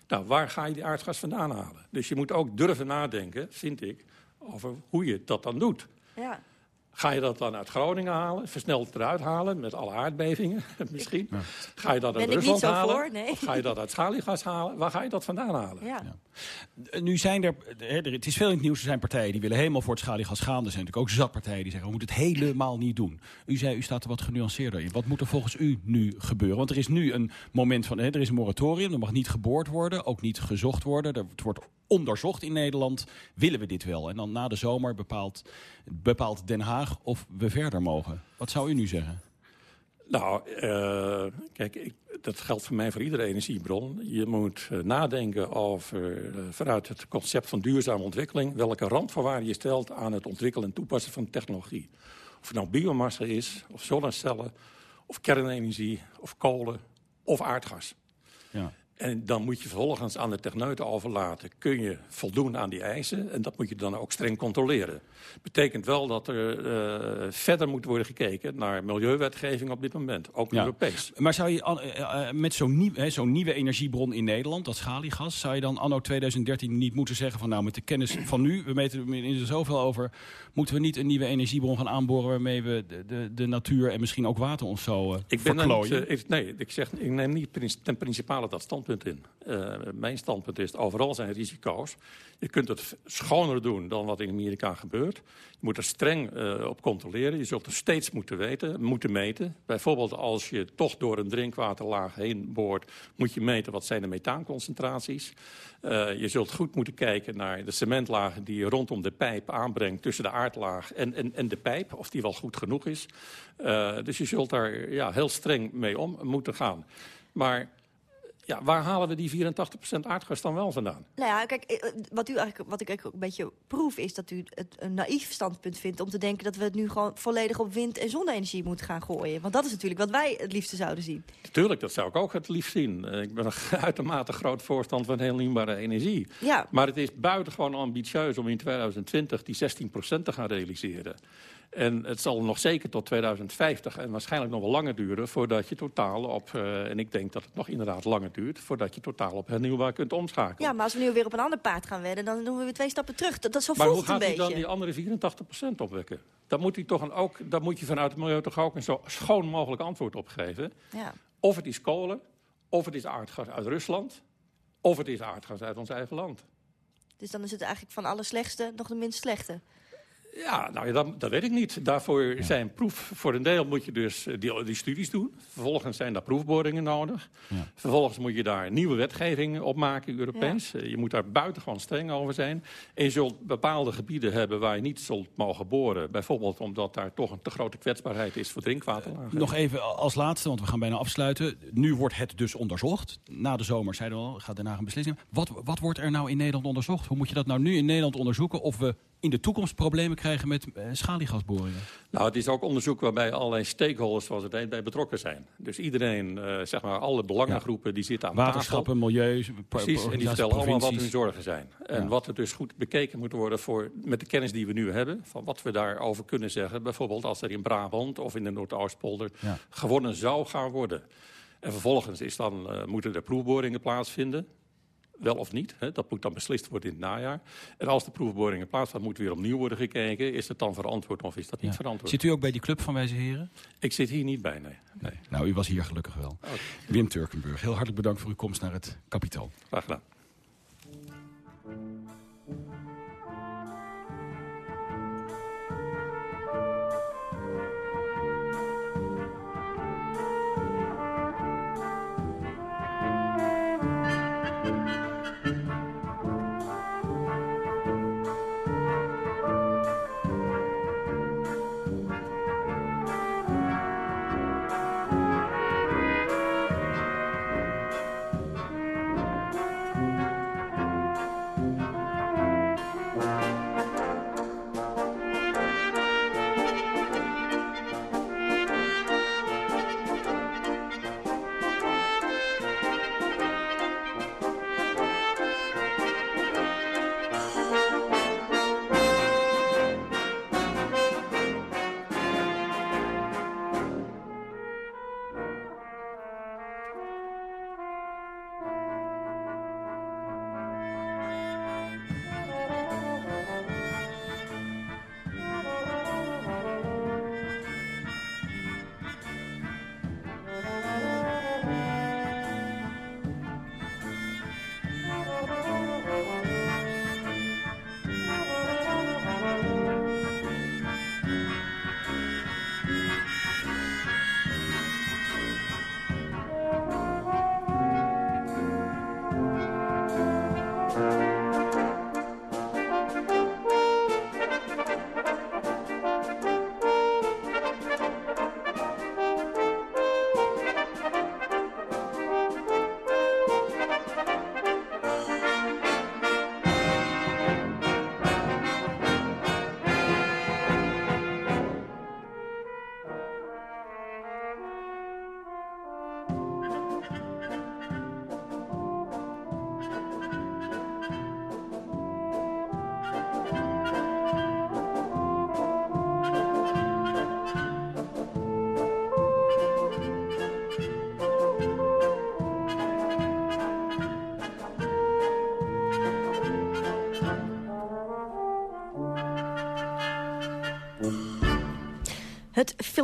Nou, waar ga je die aardgas vandaan halen? Dus je moet ook durven nadenken, vind ik, over hoe je dat dan doet. Ja. Ga je dat dan uit Groningen halen, versneld eruit halen met alle aardbevingen (laughs) misschien? Ga je dat uit Rusland halen? Voor, nee. Of ga je dat uit schaliegas halen? Waar ga je dat vandaan halen? Ja. ja. Nu zijn er, het is veel in het nieuws, er zijn partijen die willen helemaal voor het schaliegas gaan. Er zijn natuurlijk ook zatpartijen die zeggen, we moeten het helemaal niet doen. U zei, u staat er wat genuanceerder in. Wat moet er volgens u nu gebeuren? Want er is nu een moment van, er is een moratorium, er mag niet geboord worden, ook niet gezocht worden. Er, het wordt onderzocht in Nederland, willen we dit wel? En dan na de zomer bepaalt, bepaalt Den Haag of we verder mogen. Wat zou u nu zeggen? Nou, uh, kijk, ik, dat geldt voor mij voor iedere energiebron. Je moet uh, nadenken over, uh, vanuit het concept van duurzame ontwikkeling... welke randvoorwaarden je stelt aan het ontwikkelen en toepassen van technologie. Of het nou biomassa is, of zonnecellen, of kernenergie, of kolen, of aardgas. Ja. En dan moet je vervolgens aan de techneuten overlaten. Kun je voldoen aan die eisen? En dat moet je dan ook streng controleren. Betekent wel dat er uh, verder moet worden gekeken naar milieuwetgeving op dit moment. Ook Europees. Maar zou je uh, met zo'n nieuw, zo nieuwe energiebron in Nederland, dat schaliegas... zou je dan anno 2013 niet moeten zeggen van... nou, met de kennis van nu, we meten er in zoveel over... moeten we niet een nieuwe energiebron gaan aanboren... waarmee we de, de, de natuur en misschien ook water ons zo ik ben verklooien? Niet, nee, ik, zeg, ik neem niet ten principale dat in. mijn standpunt is, overal zijn risico's. Je kunt het schoner doen dan wat in Amerika gebeurt. Je moet er streng uh, op controleren. Je zult er steeds moeten weten, moeten meten. Bijvoorbeeld als je toch door een drinkwaterlaag heen boort... moet je meten wat zijn de methaanconcentraties. Uh, je zult goed moeten kijken naar de cementlagen die je rondom de pijp aanbrengt... tussen de aardlaag en, en, en de pijp, of die wel goed genoeg is. Dus je zult daar ja, heel streng mee om moeten gaan. Maar ja, waar halen we die 84% aardgas dan wel vandaan? Nou ja, kijk, eh, wat, u eigenlijk, wat ik eigenlijk een beetje proef... is dat u het een naïef standpunt vindt om te denken... dat we het nu gewoon volledig op wind- en zonne-energie moeten gaan gooien. Want dat is natuurlijk wat wij het liefste zouden zien. Tuurlijk, dat zou ik ook het liefst zien. Eh, ik ben een (laughs) uitermate groot voorstander van hernieuwbare energie. Ja. Maar het is buitengewoon ambitieus om in 2020 die 16% te gaan realiseren. En het zal nog zeker tot 2050 en waarschijnlijk nog wel langer duren... voordat je totaal op, uh, en ik denk dat het nog inderdaad langer duurt... voordat je totaal op hernieuwbaar kunt omschakelen. Ja, maar als we nu weer op een ander paard gaan wedden... dan doen we weer twee stappen terug. Dat, dat zo maar hoe gaat hij dan die andere 84% opwekken? Dat moet, hij toch een ook, dat moet je vanuit het milieu toch ook een zo schoon mogelijk antwoord op geven. Ja. Of het is kolen, of het is aardgas uit Rusland... of het is aardgas uit ons eigen land. Dus dan is het eigenlijk van alle slechtste nog de minst slechte? Ja, nou ja, dat, dat, weet ik niet. Daarvoor zijn proef... Voor een deel moet je dus eh, die, die studies doen. Vervolgens zijn daar proefboringen nodig. Ja. Vervolgens moet je daar nieuwe wetgeving op maken, Europees. Eh, je moet daar buitengewoon streng over zijn. En je zult bepaalde gebieden hebben waar je niet zult mogen boren. Bijvoorbeeld omdat daar toch een te grote kwetsbaarheid is voor drinkwaterlagen. nog even als laatste, want we gaan bijna afsluiten. Nu wordt het dus onderzocht. Na de zomer, zeiden we al, gaat daarna een beslissing. Wat, wat wordt er nou in Nederland onderzocht? Hoe moet je dat nou nu in Nederland onderzoeken of we in de toekomst problemen krijgen met uh, schaliegasboringen? Nou, het is ook onderzoek waarbij allerlei stakeholders, zoals het heet, bij betrokken zijn. Dus iedereen, uh, zeg maar, alle belangengroepen die zitten aan Waterschappen, tafel. milieu, Precies, en die vertellen allemaal wat hun zorgen zijn. En ja. wat er dus goed bekeken moet worden voor, met de kennis die we nu hebben... van wat we daarover kunnen zeggen. Bijvoorbeeld als er in Brabant of in de Noordoostpolder ja. gewonnen zou gaan worden. En vervolgens is dan, uh, moeten er proefboringen plaatsvinden wel of niet. Hè? Dat moet dan beslist worden in het najaar. En als de proefboringen plaatsvinden, moet weer opnieuw worden gekeken. Is het dan verantwoord of is dat niet ja. verantwoord? Zit u ook bij die club van wijze heren? Ik zit hier niet bij, nee. nee. Nou, u was hier gelukkig wel. Okay. Wim Turkenburg, heel hartelijk bedankt voor uw komst naar het kapitaal. Graag gedaan.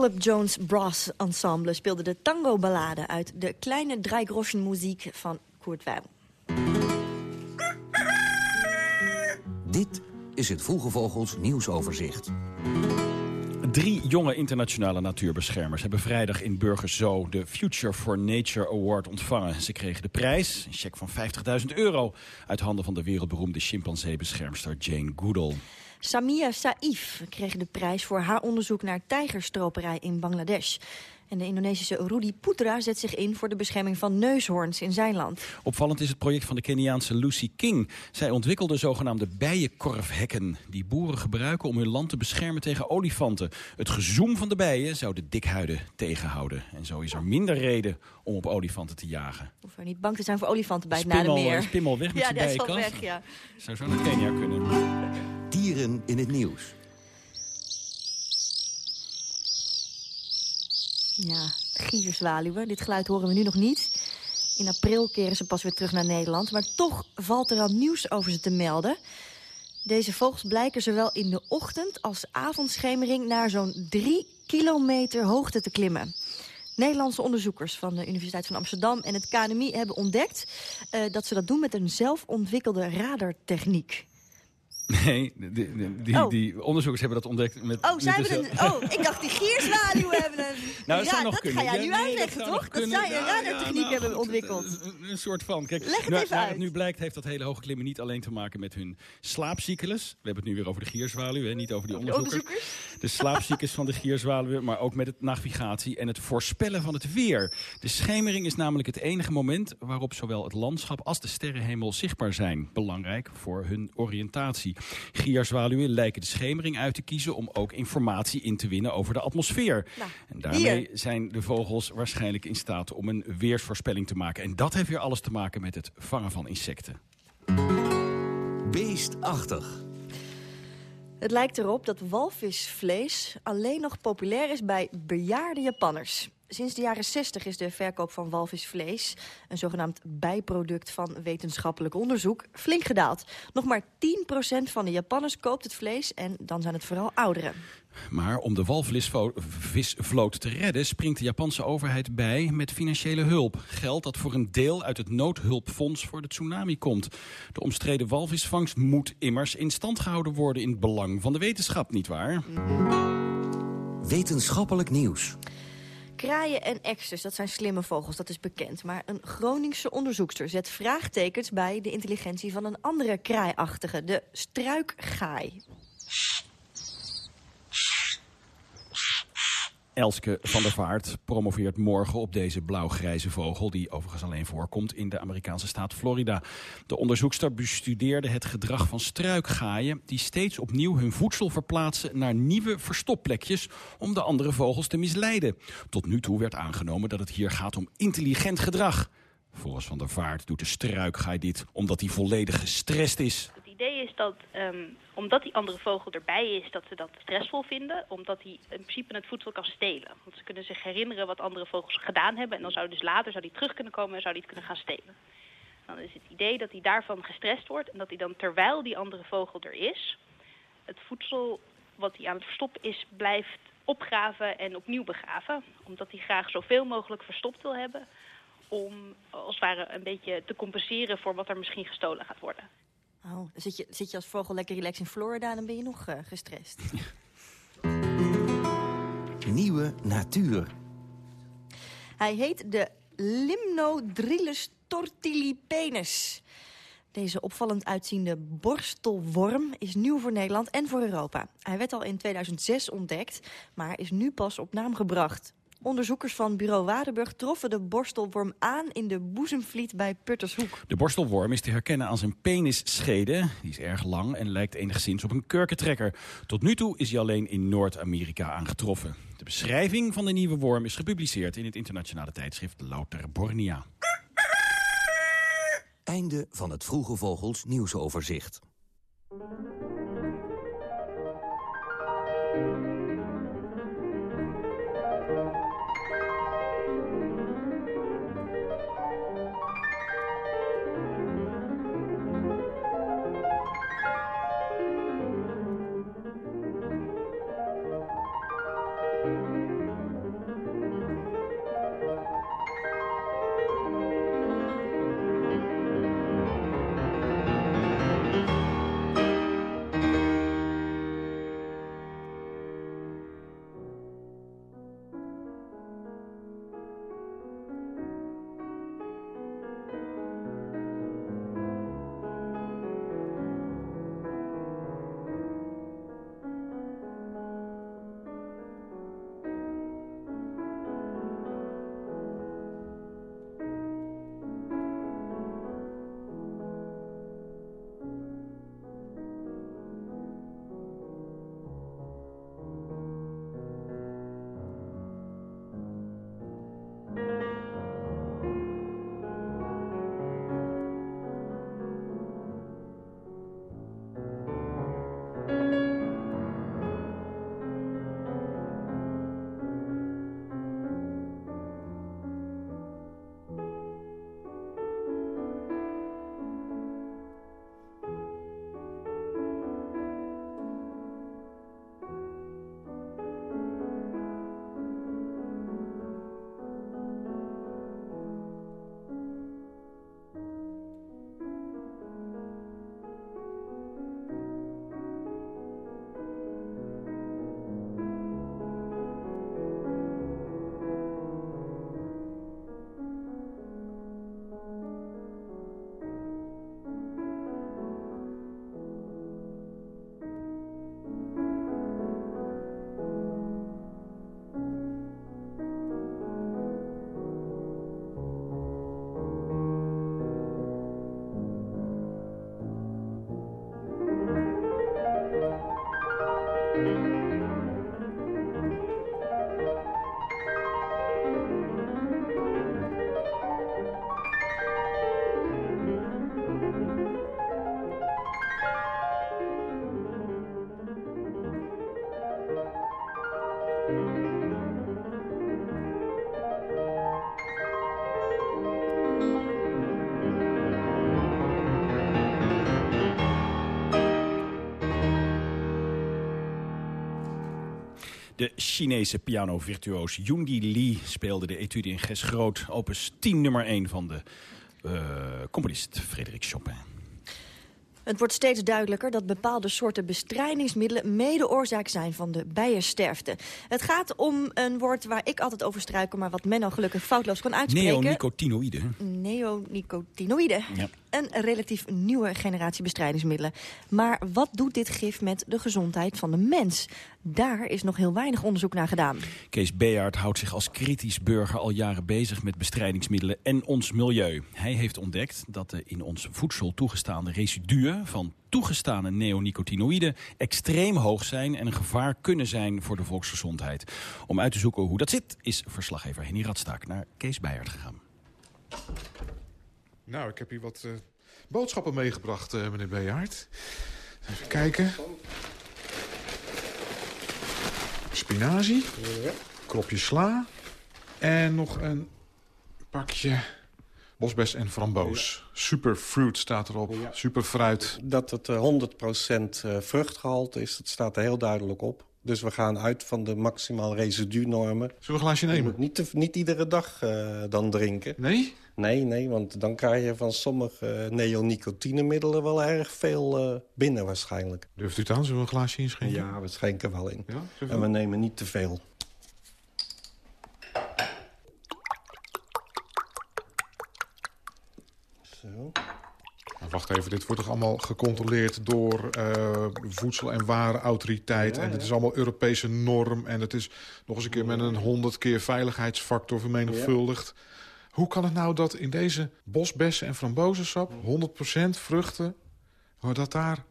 Philip Jones Brass Ensemble speelde de tango-ballade... uit de kleine Dreigroschen-muziek van Kurt Weill. Dit is het Vroege Vogels nieuwsoverzicht. Drie jonge internationale natuurbeschermers hebben vrijdag in Burgers Zoo de Future for Nature Award ontvangen. Ze kregen de prijs, een cheque van 50.000 euro, uit handen van de wereldberoemde chimpanseebeschermster Jane Goodall. Samia Saif kreeg de prijs voor haar onderzoek naar tijgerstroperij in Bangladesh. En de Indonesische Rudi Putra zet zich in voor de bescherming van neushoorns in zijn land. Opvallend is het project van de Keniaanse Lucy King. Zij ontwikkelde zogenaamde bijenkorfhekken die boeren gebruiken om hun land te beschermen tegen olifanten. Het gezoem van de bijen zou de dikhuiden tegenhouden. En zo is er minder reden om op olifanten te jagen. Hoef er niet bang te zijn voor olifanten bij het Nadermeer. Spimmel weg met ja, zijn dat is wel bijenkast. weg, ja. Zou zo naar Kenia kunnen. Dieren in het nieuws. Ja, gierzwaluwen. Dit geluid horen we nu nog niet. In april keren ze pas weer terug naar Nederland. Maar toch valt er al nieuws over ze te melden. Deze vogels blijken zowel in de ochtend als avondschemering... naar zo'n drie kilometer hoogte te klimmen. Nederlandse onderzoekers van de Universiteit van Amsterdam en het KNMI hebben ontdekt... eh, dat ze dat doen met een zelfontwikkelde radartechniek. Nee, die, die, die, Oh. die onderzoekers hebben dat ontdekt met... Oh, zij hebben een, oh, ik dacht die gierzwaluwen (laughs) hebben een... Nou, dat ja, zou nog dat kunnen. ga jij Ja, nu uitleggen, toch? Dat zij een Ja, ja, radartechniek nou, hebben ontwikkeld. Een, een soort van. Kijk, Leg het nou, even waar uit. het nu blijkt, heeft dat hele hoge klimmen niet alleen te maken met hun slaapcyclus. We hebben het nu weer over de gierzwaluw, hè, niet over die de onderzoekers. onderzoekers? de slaapziektes van de gierzwaluwen... maar ook met het navigatie en het voorspellen van het weer. De schemering is namelijk het enige moment... waarop zowel het landschap als de sterrenhemel zichtbaar zijn. Belangrijk voor hun oriëntatie. Gierzwaluwen lijken de schemering uit te kiezen... om ook informatie in te winnen over de atmosfeer. Nou, en daarmee zijn de vogels waarschijnlijk in staat om een weersvoorspelling te maken. En dat heeft weer alles te maken met het vangen van insecten. Beestachtig. Het lijkt erop dat walvisvlees alleen nog populair is bij bejaarde Japanners. Sinds de jaren 60 is de verkoop van walvisvlees, een zogenaamd bijproduct van wetenschappelijk onderzoek, flink gedaald. Nog maar 10% van de Japanners koopt het vlees en dan zijn het vooral ouderen. Maar om de walvisvloot te redden springt de Japanse overheid bij met financiële hulp. Geld dat voor een deel uit het noodhulpfonds voor de tsunami komt. De omstreden walvisvangst moet immers in stand gehouden worden in het belang van de wetenschap, nietwaar? Wetenschappelijk nieuws. Kraaien en eksters, dat zijn slimme vogels, dat is bekend. Maar een Groningse onderzoekster zet vraagtekens bij de intelligentie van een andere kraaiachtige, de struikgaai. Elske van der Vaart promoveert morgen op deze blauw-grijze vogel... die overigens alleen voorkomt in de Amerikaanse staat Florida. De onderzoekster bestudeerde het gedrag van struikgaaien... die steeds opnieuw hun voedsel verplaatsen naar nieuwe verstopplekjes... om de andere vogels te misleiden. Tot nu toe werd aangenomen dat het hier gaat om intelligent gedrag. Volgens Van der Vaart doet de struikgaai dit omdat hij volledig gestrest is. Het idee is dat, ehm, omdat die andere vogel erbij is, dat ze dat stressvol vinden. Omdat hij in principe het voedsel kan stelen. Want ze kunnen zich herinneren wat andere vogels gedaan hebben. En dan zou dus later zou die terug kunnen komen en zou die het kunnen gaan stelen. Dan is het idee dat hij daarvan gestrest wordt. En dat hij dan, terwijl die andere vogel er is, het voedsel wat hij aan het verstoppen is, blijft opgraven en opnieuw begraven. Omdat hij graag zoveel mogelijk verstopt wil hebben om als het ware een beetje te compenseren voor wat er misschien gestolen gaat worden. Oh, dan zit je, zit je als vogel lekker relaxed in Florida dan ben je nog uh, gestrest. (laughs) Nieuwe natuur. Hij heet de Limnodrilus tortilipenus. Deze opvallend uitziende borstelworm is nieuw voor Nederland en voor Europa. Hij werd al in 2006 ontdekt, maar is nu pas op naam gebracht. Onderzoekers van bureau Waardenburg troffen de borstelworm aan in de boezemvliet bij Puttershoek. De borstelworm is te herkennen aan zijn penisschede. Die is erg lang en lijkt enigszins op een kurkentrekker. Tot nu toe is hij alleen in Noord-Amerika aangetroffen. De beschrijving van de nieuwe worm is gepubliceerd in het internationale tijdschrift Louter Bornia. Einde van het Vroege Vogels nieuwsoverzicht. Chinese pianovirtuoos Yoongi Lee speelde de etude in Ges Groot... opus 10 nummer 1 van de uh, componist Frederik Chopin. Het wordt steeds duidelijker dat bepaalde soorten bestrijdingsmiddelen mede oorzaak zijn van de bijensterfte. Het gaat om een woord waar ik altijd over struikel, maar wat Menno gelukkig foutloos kan uitspreken. Neonicotinoïden. Neonicotinoïden. Ja. Een relatief nieuwe generatie bestrijdingsmiddelen. Maar wat doet dit gif met de gezondheid van de mens? Daar is nog heel weinig onderzoek naar gedaan. Kees Beaert houdt zich als kritisch burger al jaren bezig met bestrijdingsmiddelen en ons milieu. Hij heeft ontdekt dat de in ons voedsel toegestaande residuen van toegestane neonicotinoïden extreem hoog zijn en een gevaar kunnen zijn voor de volksgezondheid. Om uit te zoeken hoe dat zit, is verslaggever Henny Radstaak naar Kees Beaert gegaan. Nou, ik heb hier wat uh, boodschappen meegebracht, uh, meneer Beaert. Even kijken. Spinazie. Kropje sla. En nog een pakje bosbes en framboos. Ja. Super fruit staat erop. Ja. Super fruit. Dat het 100% eh, vruchtgehalte is, dat staat er heel duidelijk op. Dus we gaan uit van de maximaal residunormen. Zullen we een glaasje nemen? niet, te, niet iedere dag uh, dan drinken. Nee? Nee, nee, want dan krijg je van sommige neonicotinemiddelen wel erg veel uh, binnen waarschijnlijk. Durft u het aan? Zullen we een glaasje inschenken? Ja, we schenken wel in. Ja, en we nemen niet te veel. Zo. Nou, wacht even, dit wordt toch allemaal gecontroleerd door uh, Voedsel- en Warenautoriteit. Ja, en het is allemaal Europese norm. En het is nog eens een keer met een honderd keer veiligheidsfactor vermenigvuldigd. Hoe kan het nou dat in deze bosbessen en frambozensap... 100% vruchten, dat daar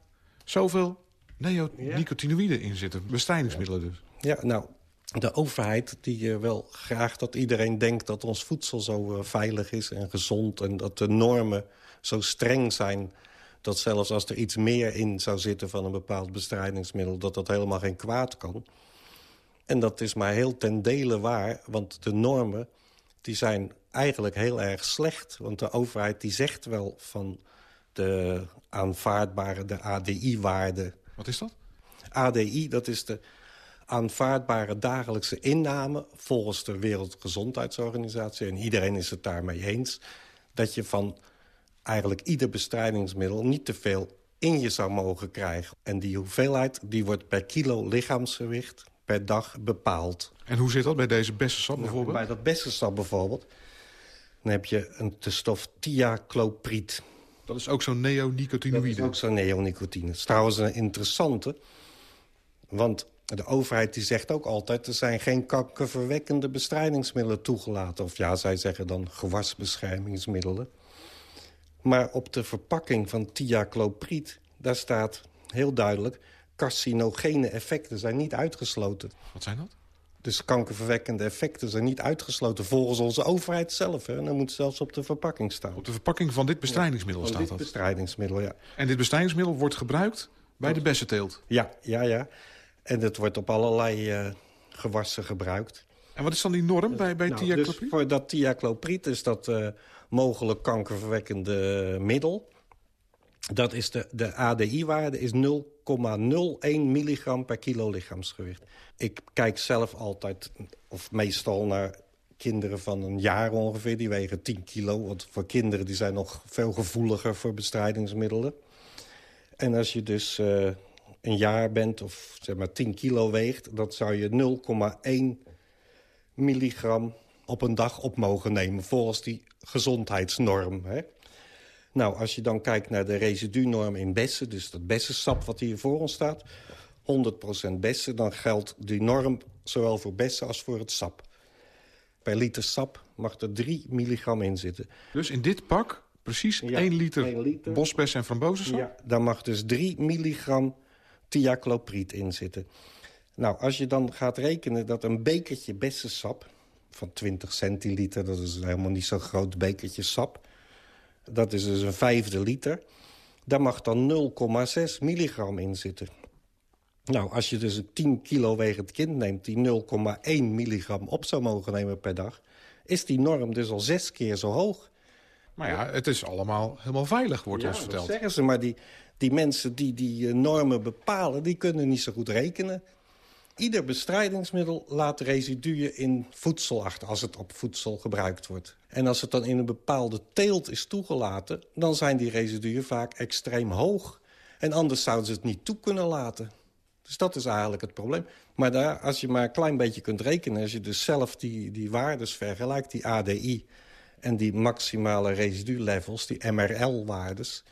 zoveel neonicotinoïden in zitten? Bestrijdingsmiddelen dus. Ja, nou, de overheid die uh, wil graag dat iedereen denkt dat ons voedsel zo uh, veilig is en gezond... en dat de normen zo streng zijn dat zelfs als er iets meer in zou zitten van een bepaald bestrijdingsmiddel... dat dat helemaal geen kwaad kan. En dat is maar heel ten dele waar, want de normen die zijn eigenlijk heel erg slecht. Want de overheid die zegt wel van de aanvaardbare, de ADI-waarde... Wat is dat? ADI, dat is de aanvaardbare dagelijkse inname... volgens de Wereldgezondheidsorganisatie, en iedereen is het daarmee eens... dat je van eigenlijk ieder bestrijdingsmiddel niet te veel in je zou mogen krijgen. En die hoeveelheid die wordt per kilo lichaamsgewicht per dag bepaald. En hoe zit dat bij deze bessensap nou, bijvoorbeeld? bij dat bessensap bijvoorbeeld dan heb je een, stof thiaclopriet. Dat is ook zo'n neonicotinoïde? Dat is ook zo'n neonicotine. Het is trouwens een interessante, want de overheid die zegt ook altijd... er zijn geen kankerverwekkende bestrijdingsmiddelen toegelaten. Of ja, zij zeggen dan gewasbeschermingsmiddelen. Maar op de verpakking van thiaclopriet, daar staat heel duidelijk... carcinogene effecten zijn niet uitgesloten. Wat zijn dat? Dus kankerverwekkende effecten zijn niet uitgesloten volgens onze overheid zelf. Hè. Dat moet zelfs op de verpakking staan. Op de verpakking van dit bestrijdingsmiddel ja, staat dit dat? bestrijdingsmiddel, ja. En dit bestrijdingsmiddel wordt gebruikt bij de bessenteelt? Ja, ja, ja. En het wordt op allerlei uh, gewassen gebruikt. En wat is dan die norm bij, bij nou? Dus voor dat thiaclopriet is dat uh, mogelijk kankerverwekkende middel. Dat is de, de ADI-waarde is 0,01 milligram per kilo lichaamsgewicht. Ik kijk zelf altijd, of meestal naar kinderen van een jaar ongeveer. Die wegen 10 kilo, want voor kinderen die zijn nog veel gevoeliger voor bestrijdingsmiddelen. En als je dus uh, een jaar bent of zeg maar 10 kilo weegt... dan zou je 0,1 milligram op een dag op mogen nemen... volgens die gezondheidsnorm. Hè? Nou, als je dan kijkt naar de residunorm in bessen... dus dat bessensap wat hier voor ons staat... 100% bessen, dan geldt die norm zowel voor bessen als voor het sap. Per liter sap mag er 3 milligram in zitten. Dus in dit pak precies 1 liter, 1 liter bosbessen en frambozensap? Ja, daar mag dus 3 milligram thiaclopriet in zitten. Nou, als je dan gaat rekenen dat een bekertje bessensap... van 20 centiliter, dat is helemaal niet zo'n groot bekertje sap... dat is dus een vijfde liter... daar mag dan 0,6 milligram in zitten. Nou, als je dus een 10 kilo wegend kind neemt... die 0,1 milligram op zou mogen nemen per dag... is die norm dus al zes keer zo hoog. Maar ja, het is allemaal helemaal veilig, wordt Ja, ons verteld. zeggen ze, maar die, die mensen die die eh, normen bepalen... die kunnen niet zo goed rekenen. Ieder bestrijdingsmiddel laat residuen in voedsel achter... als het op voedsel gebruikt wordt. En als het dan in een bepaalde teelt is toegelaten... dan zijn die residuen vaak extreem hoog. En anders zouden ze het niet toe kunnen laten. Dus dat is eigenlijk het probleem. Maar daar, als je maar een klein beetje kunt rekenen... als je dus zelf die, die waardes vergelijkt, die ADI... en die maximale residulevels, die MRL-waardes...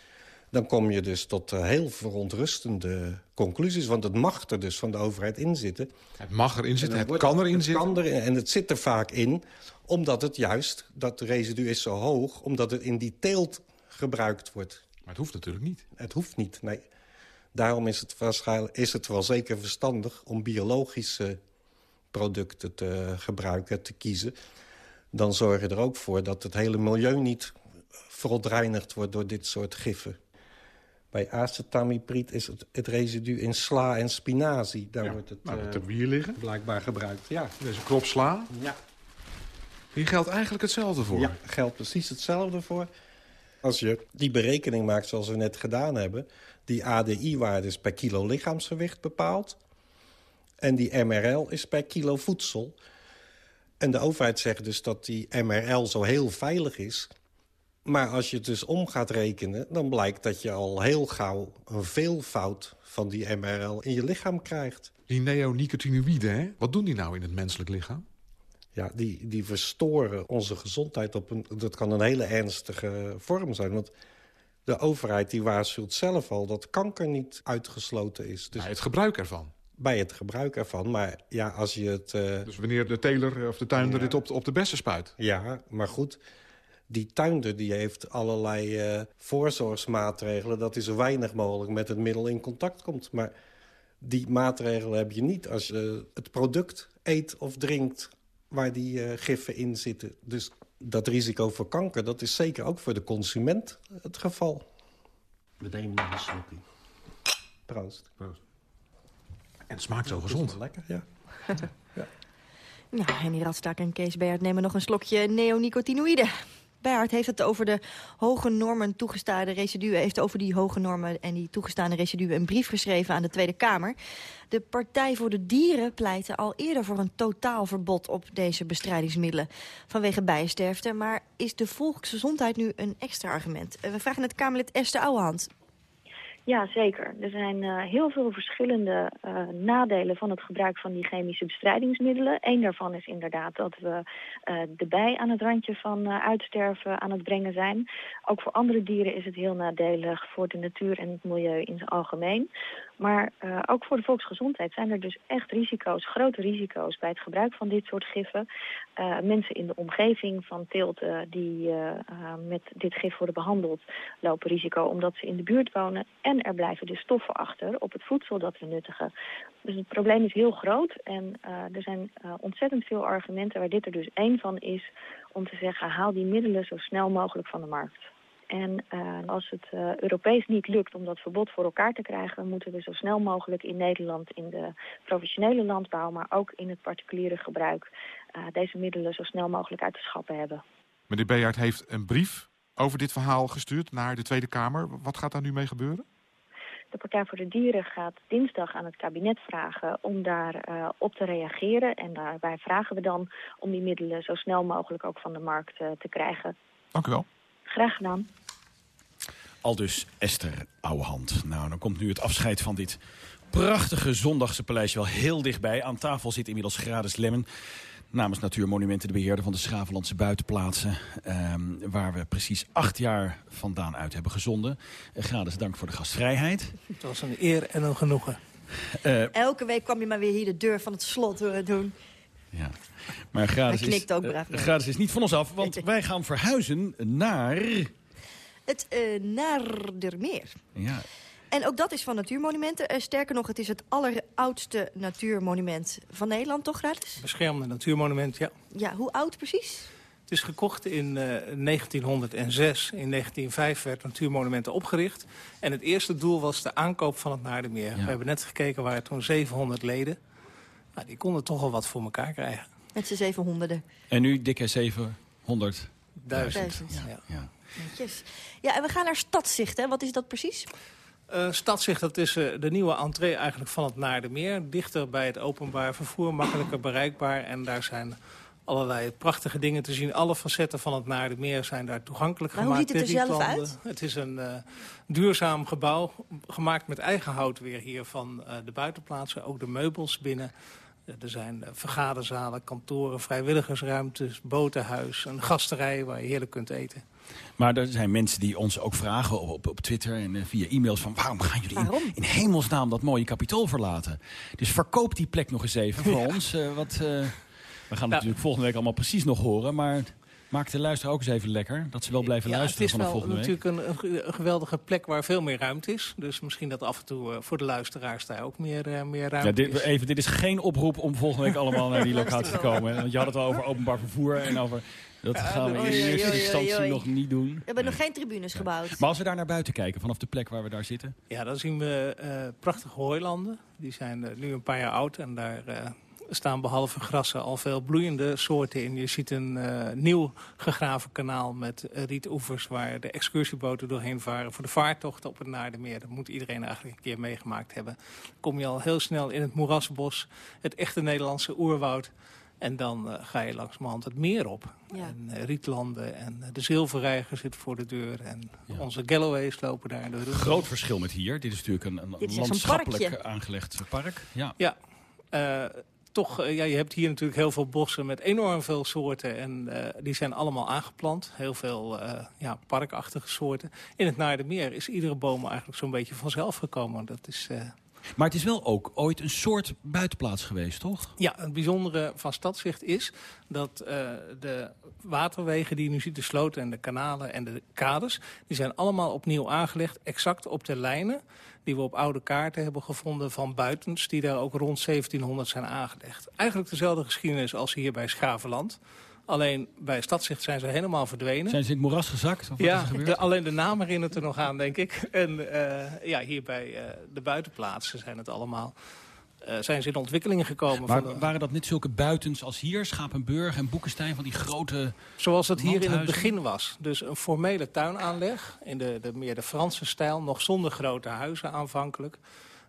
dan kom je dus tot eh, heel verontrustende conclusies. Want het mag er dus van de overheid in zitten. Het mag erin zitten, En het kan erin zitten. kan en het zit er vaak in, omdat het juist, dat residu is zo hoog... omdat het in die teelt gebruikt wordt. Maar het hoeft natuurlijk niet. Het hoeft niet, nee. Daarom is het, waarschijnlijk, is het wel zeker verstandig om biologische producten te gebruiken, te kiezen. Dan zorg je er ook voor dat het hele milieu niet verontreinigd wordt door dit soort giffen. Bij acetamiprid is het, het residu in sla en spinazie. Daar wordt het nou, eh, liggen. blijkbaar gebruikt. Ja. Deze krop sla. Ja. Hier geldt eigenlijk hetzelfde voor. Ja, geldt precies hetzelfde voor. Als je die berekening maakt zoals we net gedaan hebben... die ADI-waarde is per kilo lichaamsgewicht bepaald... en die MRL is per kilo voedsel. En de overheid zegt dus dat die MRL zo heel veilig is... maar als je het dus om gaat rekenen... dan blijkt dat je al heel gauw een veelvoud van die MRL in je lichaam krijgt. Die neonicotinoïden, hè? wat doen die nou in het menselijk lichaam? Ja, die, die verstoren onze gezondheid op een... Dat kan een hele ernstige vorm zijn. Want de overheid die waarschuwt zelf al dat kanker niet uitgesloten is. Dus Bij het gebruik ervan. bij het gebruik ervan. Maar ja, als je het... eh, Dus wanneer de teler of de tuinder dit op op de bessen spuit. Ja, maar goed. Die tuinder die heeft allerlei eh, voorzorgsmaatregelen... dat hij zo weinig mogelijk met het middel in contact komt. Maar die maatregelen heb je niet als je het product eet of drinkt... waar die eh, giffen in zitten. Dus dat risico voor kanker, dat is zeker ook voor de consument het geval. We nemen nog een slokje. Proost. En het smaakt zo Het is gezond. lekker, ja. (laughs) Ja, Henny Radstaak en Kees Bert nemen nog een slokje neonicotinoïden. Bert heeft het over de hoge normen toegestane residuen... heeft over die hoge normen en die toegestane residuen een brief geschreven aan de Tweede Kamer. De Partij voor de Dieren pleitte al eerder voor een totaalverbod op deze bestrijdingsmiddelen vanwege bijensterfte. Maar is de volksgezondheid nu een extra argument? Eh, We vragen het Kamerlid Esther Ouwehand. Ja, zeker. Er zijn eh, heel veel verschillende eh, nadelen van het gebruik van die chemische bestrijdingsmiddelen. Eén daarvan is inderdaad dat we eh, de bij aan het randje van uitsterven aan het brengen zijn. Ook voor andere dieren is het heel nadelig voor de natuur en het milieu in zijn algemeen. Maar eh, ook voor de volksgezondheid zijn er dus echt risico's, grote risico's bij het gebruik van dit soort giffen. Eh, mensen in de omgeving van teelten die eh, met dit gif worden behandeld lopen risico omdat ze in de buurt wonen. En er blijven dus stoffen achter op het voedsel dat we nuttigen. Dus het probleem is heel groot en er zijn ontzettend veel argumenten waar dit er dus één van is om te zeggen haal die middelen zo snel mogelijk van de markt. En eh, als het eh, Europees niet lukt om dat verbod voor elkaar te krijgen, moeten we zo snel mogelijk in Nederland in de professionele landbouw, maar ook in het particuliere gebruik, eh, deze middelen zo snel mogelijk uit te schappen hebben. Meneer Bejaard heeft een brief over dit verhaal gestuurd naar de Tweede Kamer. Wat gaat daar nu mee gebeuren? De Partij voor de Dieren gaat dinsdag aan het kabinet vragen om daar eh, op te reageren. En daarbij vragen we dan om die middelen zo snel mogelijk ook van de markt te krijgen. Dank u wel. Graag gedaan. Al dus Esther Ouwehand. Nou, dan komt nu het afscheid van dit prachtige zondagse paleisje wel heel dichtbij. Aan tafel zit inmiddels Grades Lemmen. Namens Natuurmonumenten de beheerder van de Schravenlandse buitenplaatsen. ehm, waar we precies acht jaar vandaan uit hebben gezonden. Uh, Grades, dank voor de gastvrijheid. Het was een eer en een genoegen. Eh, Elke week kwam je maar weer hier de deur van het slot doen. Ja. Maar Hij knikt is, ook eh, is niet van ons af, want wij gaan verhuizen naar... Het uh, Naardermeer. Ja, En ook dat is van Natuurmonumenten. Uh, sterker nog, het is het alleroudste natuurmonument van Nederland, toch, Gladys? Beschermde natuurmonument, ja. Ja, hoe oud precies? Het is gekocht in eh, 1906. In 1905 werd Natuurmonumenten opgericht. En het eerste doel was de aankoop van het Naardenmeer. We hebben net gekeken, waren toen 700 leden. Nou, die konden toch al wat voor elkaar krijgen. Met z'n zevenhonderden. En nu dikke 700. Duizend. Ja. Ja. Netjes. Ja, en we gaan naar Stadzicht, hè? Wat is dat precies? Uh, Stadzicht, dat is uh, de nieuwe entree eigenlijk van het Naardenmeer. Dichter bij het openbaar vervoer, makkelijker bereikbaar. En daar zijn allerlei prachtige dingen te zien. Alle facetten van het Naardenmeer zijn daar toegankelijk maar gemaakt. hoe ziet het er zelf uit? Het is een uh, duurzaam gebouw, gemaakt met eigen hout weer hier van de buitenplaatsen. Ook de meubels binnen. Er zijn vergaderzalen, kantoren, vrijwilligersruimtes, botenhuis, een gasterij waar je heerlijk kunt eten. Maar er zijn mensen die ons ook vragen op, op, op Twitter en uh, via e-mails van... waarom gaan jullie waarom? In, in, hemelsnaam dat mooie kapitool verlaten? Dus verkoop die plek nog eens even voor ja. ons. Uh, wat, uh, we gaan ja. natuurlijk volgende week allemaal precies nog horen, maar... Maak de luisteraar ook eens even lekker. Dat ze wel blijven ja, luisteren vanaf volgende week. Het is wel natuurlijk een, een, geweldige plek waar veel meer ruimte is. Dus misschien dat af en toe uh, voor de luisteraars daar ook meer, uh, meer ruimte ja, dit, is. Even, dit is geen oproep om volgende week allemaal naar die (laughs) locatie te komen. Want je had het al over openbaar vervoer en over... Dat gaan we in eerste instantie nog niet doen. We hebben nog geen tribunes gebouwd. Maar als we daar naar buiten kijken, vanaf de plek waar we daar zitten... Ja, dan zien we uh, prachtige hooilanden. Die zijn uh, nu een paar jaar oud en daar uh, staan behalve grassen al veel bloeiende soorten in. Je ziet een uh, nieuw gegraven kanaal met uh, rietoevers waar de excursieboten doorheen varen voor de vaartocht op het Naardenmeer. Dat moet iedereen eigenlijk een keer meegemaakt hebben. Kom je al heel snel in het moerasbos, het echte Nederlandse oerwoud. En dan uh, ga je langzamerhand het meer op. Ja. En uh, rietlanden en uh, de zilverreiger zit voor de deur. En ja. onze Galloways lopen daar door. Groot verschil met hier. Dit is natuurlijk een, landschappelijk aangelegd park. Ja. ja toch, uh, ja, je hebt hier natuurlijk heel veel bossen met enorm veel soorten. En uh, die zijn allemaal aangeplant. Heel veel uh, ja, parkachtige soorten. In het Naardenmeer is iedere boom eigenlijk zo'n beetje vanzelf gekomen. Dat is... Maar het is wel ook ooit een soort buitenplaats geweest, toch? Ja, het bijzondere van Stadzicht is dat de waterwegen die je nu ziet, de sloten en de kanalen en de kades, die zijn allemaal opnieuw aangelegd, exact op de lijnen die we op oude kaarten hebben gevonden van buitens... die daar ook rond 1700 zijn aangelegd. Eigenlijk dezelfde geschiedenis als hier bij Schavenland. Alleen bij Stadzicht zijn ze helemaal verdwenen. Zijn ze in het moeras gezakt? Of ja, wat is er de, alleen de naam herinnert er nog aan, denk ik. En uh, ja, hier bij uh, de buitenplaatsen zijn het allemaal... Uh, zijn ze in ontwikkeling gekomen. Maar van de... waren dat niet zulke buitens als hier? Schapenburg en Boekenstein van die grote Zoals het hier in het begin was. Dus een formele tuinaanleg. In de, de meer de Franse stijl. Nog zonder grote huizen aanvankelijk.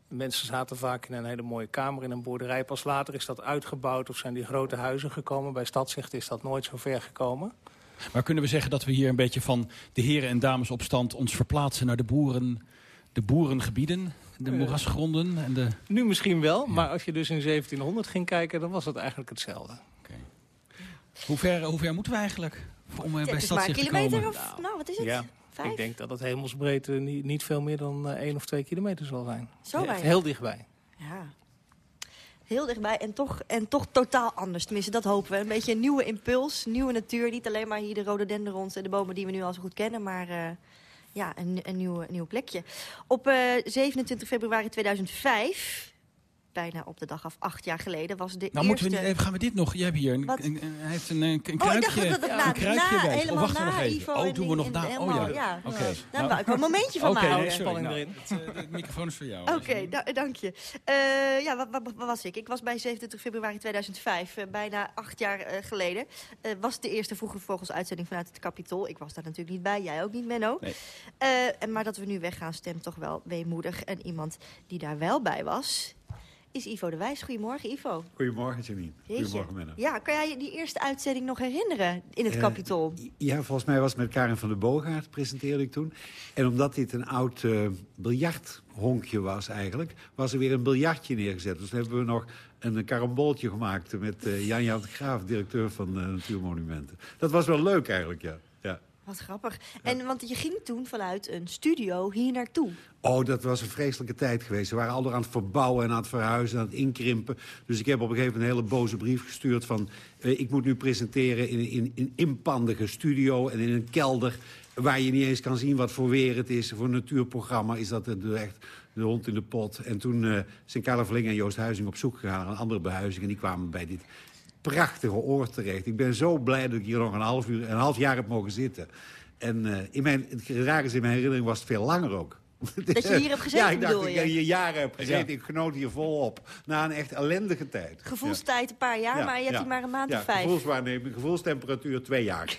Mensen zaten vaak in een hele mooie kamer in een boerderij. Pas later is dat uitgebouwd of zijn die grote huizen gekomen. Bij Stadzicht is dat nooit zo ver gekomen. Maar kunnen we zeggen dat we hier een beetje van de heren en dames op stand... ons verplaatsen naar de, boeren, de boerengebieden? De moerasgronden? En de... Nu misschien wel, ja. maar als je dus in 1700 ging kijken... dan was het eigenlijk hetzelfde. Okay. Hoe, ver, hoe ver moeten we eigenlijk om uh, bij Stadzicht te komen? Of, nou, wat is het? Ja. Vijf? Ik denk dat het hemelsbreedte niet, niet veel meer dan uh, één of twee kilometer zal zijn. Zo weinig? Heel dichtbij. Ja. Heel dichtbij en toch, en toch totaal anders. Tenminste, dat hopen we. Een beetje een nieuwe impuls, nieuwe natuur. Niet alleen maar hier de rhododendrons en de bomen die we nu al zo goed kennen, maar... Uh, ja, een, een, nieuw, nieuw plekje. Op uh, 27 februari 2005, bijna op de dag af acht jaar geleden, was de nou, eerste... Moeten we, gaan we dit nog? Jij hebt hier een, een, een, hij heeft een, een kruikje, oh, ik dacht dat het een na, kruikje na, bij. helemaal Oh, wacht na, nog even. Ivo oh, en doen we nog daar? Oh ja. ja. Oké. Daar wou ik wel een momentje van Oké, maken. sorry. Spanning Nou, erin. het, uh, de microfoon is voor jou. Oké, okay, da dank je. Uh, ja, waar, waar, was ik? Ik was bij 27 februari 2005, uh, bijna acht jaar uh, geleden. was de eerste Vroege Vogels uitzending vanuit het Capitool. Ik was daar natuurlijk niet bij, jij ook niet, Menno. Nee. en maar dat we nu weggaan stemt toch wel weemoedig. En iemand die daar wel bij was, is Ivo de Wijs. Goedemorgen, Ivo. Goedemorgen, Janine. Goedemorgen, Menno. Ja, kan jij je die eerste uitzending nog herinneren in het Eh, Capitool? Ja, volgens mij was het met Karin van der Boogaard, presenteerde ik toen. En omdat dit een oud uh, biljarthonkje was eigenlijk... was er weer een biljartje neergezet. Dus hebben we nog een karamboltje gemaakt... met uh, Jan-Jan de Graaf, directeur van uh, Natuurmonumenten. Dat was wel leuk eigenlijk, ja. Wat grappig. En want je ging toen vanuit een studio hier naartoe. Oh, dat was een vreselijke tijd geweest. Ze waren al aan het verbouwen en aan het verhuizen, aan het inkrimpen. Dus ik heb op een gegeven moment een hele boze brief gestuurd van... Uh, ik moet nu presenteren in een in, in inpandige studio en in een kelder... waar je niet eens kan zien wat voor weer het is. Voor een natuurprogramma is dat de, echt de hond in de pot. En toen uh, zijn Carla Verling en Joost Huizing op zoek gegaan naar een andere behuizing... en die kwamen bij dit prachtige oord terecht. Ik ben zo blij dat ik hier nog een half, uur, een half jaar heb mogen zitten. En uh, in mijn, het raar is, in mijn herinnering was het veel langer ook. (laughs) Dat je hier hebt gezeten, Ja, ik dacht, bedoel ik je? hier jaren heb gezeten. Ja. Ik genoot hier volop. Na een echt ellendige tijd. Gevoelstijd een paar jaar, Ja, maar je hebt ja. hier maar een maand ja, of vijf. Gevoelswaarneming, gevoelstemperatuur twee jaar. (laughs)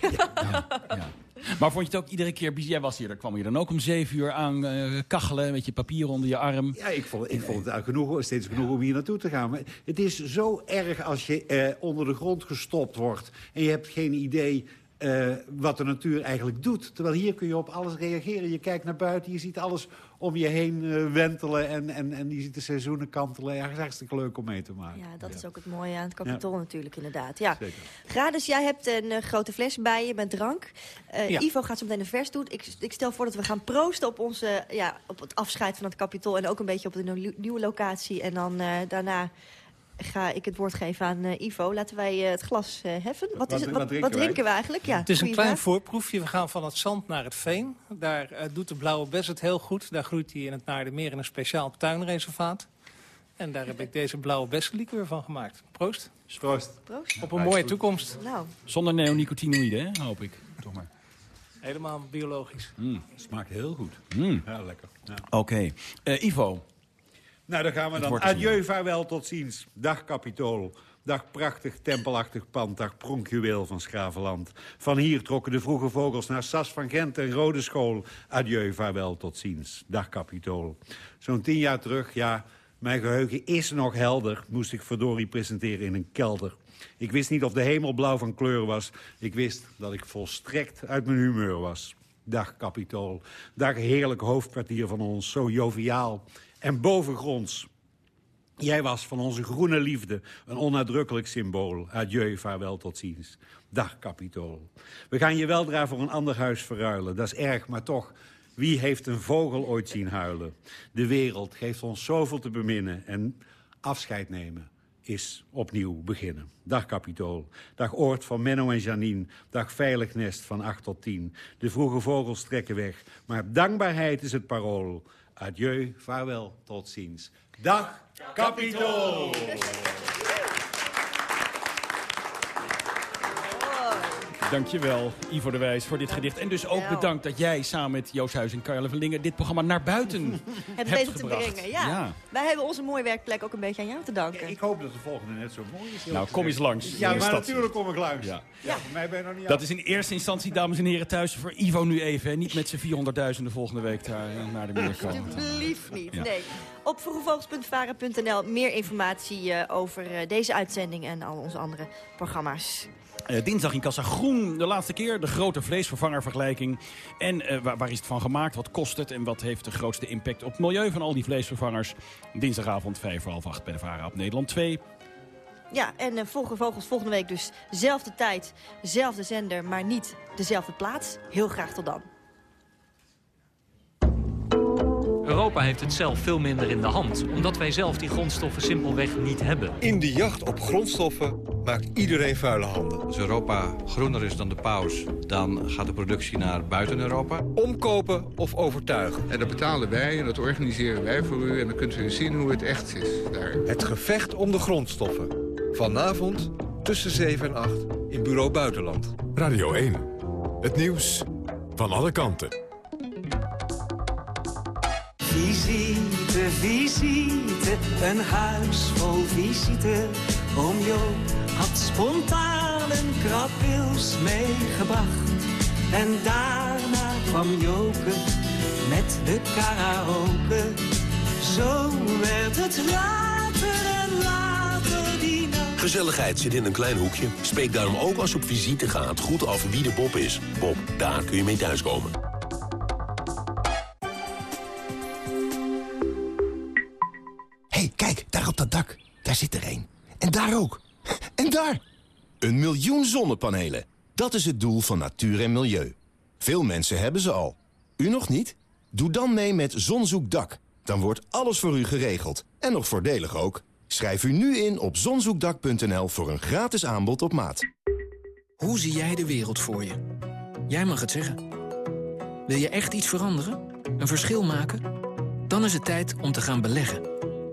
Maar vond je het ook iedere keer... bizar? Jij was hier, daar kwam je dan ook om zeven uur aan eh, kachelen... met je papier onder je arm. Ja, ik vond, ik vond het eigenlijk genoeg, steeds genoeg om hier naartoe te gaan. Maar het is zo erg als je eh, onder de grond gestopt wordt... en je hebt geen idee eh, wat de natuur eigenlijk doet. Terwijl hier kun je op alles reageren. Je kijkt naar buiten, je ziet alles om je heen eh, wentelen... En, en, en je ziet de seizoenen kantelen. Ja, het is hartstikke leuk om mee te maken. Ja, dat is ook het mooie aan het kapitol Ja. natuurlijk inderdaad. Ja. Zeker. Grades, jij hebt een eh, grote fles bij je met drank. Ja. Ivo gaat zo meteen een vers doen. Ik, ik stel voor dat we gaan proosten op, onze, ja, op het afscheid van het kapitol... en ook een beetje op de nieuw- nieuwe locatie. En dan daarna ga ik het woord geven aan eh, Ivo. Laten wij eh, het glas eh, heffen. Wat, is het, wat, wat drinken, we eigenlijk? Ja, het is een klein vraag. voorproefje. We gaan van het zand naar het veen. Daar doet de blauwe bes het heel goed. Daar groeit hij in het Naardenmeer in een speciaal tuinreservaat. En daar heb ik deze blauwe bessenlikeur van gemaakt. Proost. Proost. Proost. Op een mooie toekomst. Nou, Zonder neonicotinoïden, hè, hoop ik. Toch maar. helemaal biologisch. Smaakt heel goed. Mm. Ja, lekker. Ja. Oké. Eh, Ivo. Nou, dan gaan we dan. er Adieu, vaarwel, tot ziens. Dag Capitool. Dag prachtig tempelachtig pand. Dag pronkjuweel van Schravenland. Van hier trokken de vroege vogels naar Sas van Gent en Rode School. Adieu, vaarwel, tot ziens. Dag Capitool. Zo'n tien jaar terug, ja, mijn geheugen is nog helder... moest ik verdorie presenteren in een kelder. Ik wist niet of de hemel blauw van kleur was. Ik wist dat ik volstrekt uit mijn humeur was. Dag Capitool. Dag heerlijk hoofdkwartier van ons, zo joviaal en bovengronds. Jij was van onze groene liefde een onuitdrukkelijk symbool. Adieu, vaarwel, tot ziens. Dag, kapitool. We gaan je weldra voor een ander huis verruilen. Dat is erg, maar toch... Wie heeft een vogel ooit zien huilen? De wereld geeft ons zoveel te beminnen. En afscheid nemen is opnieuw beginnen. Dag, kapitool. Dag, oord van Menno en Janine. Dag, veilig nest van 8 tot 10. De vroege vogels trekken weg. Maar dankbaarheid is het parool. Adieu, vaarwel, tot ziens. Dag, kapitool. (laughs) Dankjewel, Ivo de Wijs, voor dit gedicht. En dus ook bedankt dat jij samen met Joost Huis en Carle Verlingen... dit programma naar buiten (laughs) het hebt weten te gebracht. brengen. Ja. Ja. Wij hebben onze mooie werkplek ook een beetje aan jou te danken. Ik hoop dat de volgende net zo mooi is. Nou, kom eens langs. Ja, in de maar stad. natuurlijk kom ik langs. Ja. Ja, voor mij ben je nog niet Dat af. is in eerste instantie, dames en heren, thuis voor Ivo nu even. hè. Niet met z'n 400.000 volgende week daar eh, naar de meer komen. Alsjeblieft niet, Ja. nee. Op vroegevogels.varen.nl meer informatie eh, over eh, deze uitzending en al onze andere programma's. Eh, dinsdag in Kassa Groen, de laatste keer, de grote vleesvervangervergelijking. En eh, waar, is het van gemaakt, wat kost het en wat heeft de grootste impact op het milieu van al die vleesvervangers? Dinsdagavond 5 voor half 8 bij de Vara op Nederland 2. Ja, en Vogels volgende week dus zelfde tijd, zelfde zender, maar niet dezelfde plaats. Heel graag tot dan. Europa heeft het zelf veel minder in de hand, omdat wij zelf die grondstoffen simpelweg niet hebben. In de jacht op grondstoffen maakt iedereen vuile handen. Als Europa groener is dan de paus, dan gaat de productie naar buiten Europa. Omkopen of overtuigen. En dat betalen wij en dat organiseren wij voor u. En dan kunt u zien hoe het echt is daar. Het gevecht om de grondstoffen. Vanavond tussen 7 en 8 in Bureau Buitenland. Radio 1. Het nieuws van alle kanten. Visite, visite, een huis vol visite. Oom Jo had spontaan een krabwils meegebracht. En daarna kwam Joke met de karaoke. Zo werd het later en later die nacht. Gezelligheid zit in een klein hoekje. Spreek daarom ook als op visite gaat goed af wie de Bob is. Bob, daar kun je mee thuiskomen. Op dat dak. Daar zit er één. En daar ook. En daar! Een miljoen zonnepanelen. Dat is het doel van natuur en milieu. Veel mensen hebben ze al. U nog niet? Doe dan mee met Zonzoekdak. Dan wordt alles voor u geregeld. En nog voordelig ook. Schrijf u nu in op zonzoekdak.nl voor een gratis aanbod op maat. Hoe zie jij de wereld voor je? Jij mag het zeggen. Wil je echt iets veranderen? Een verschil maken? Dan is het tijd om te gaan beleggen.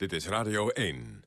Dit is Radio 1.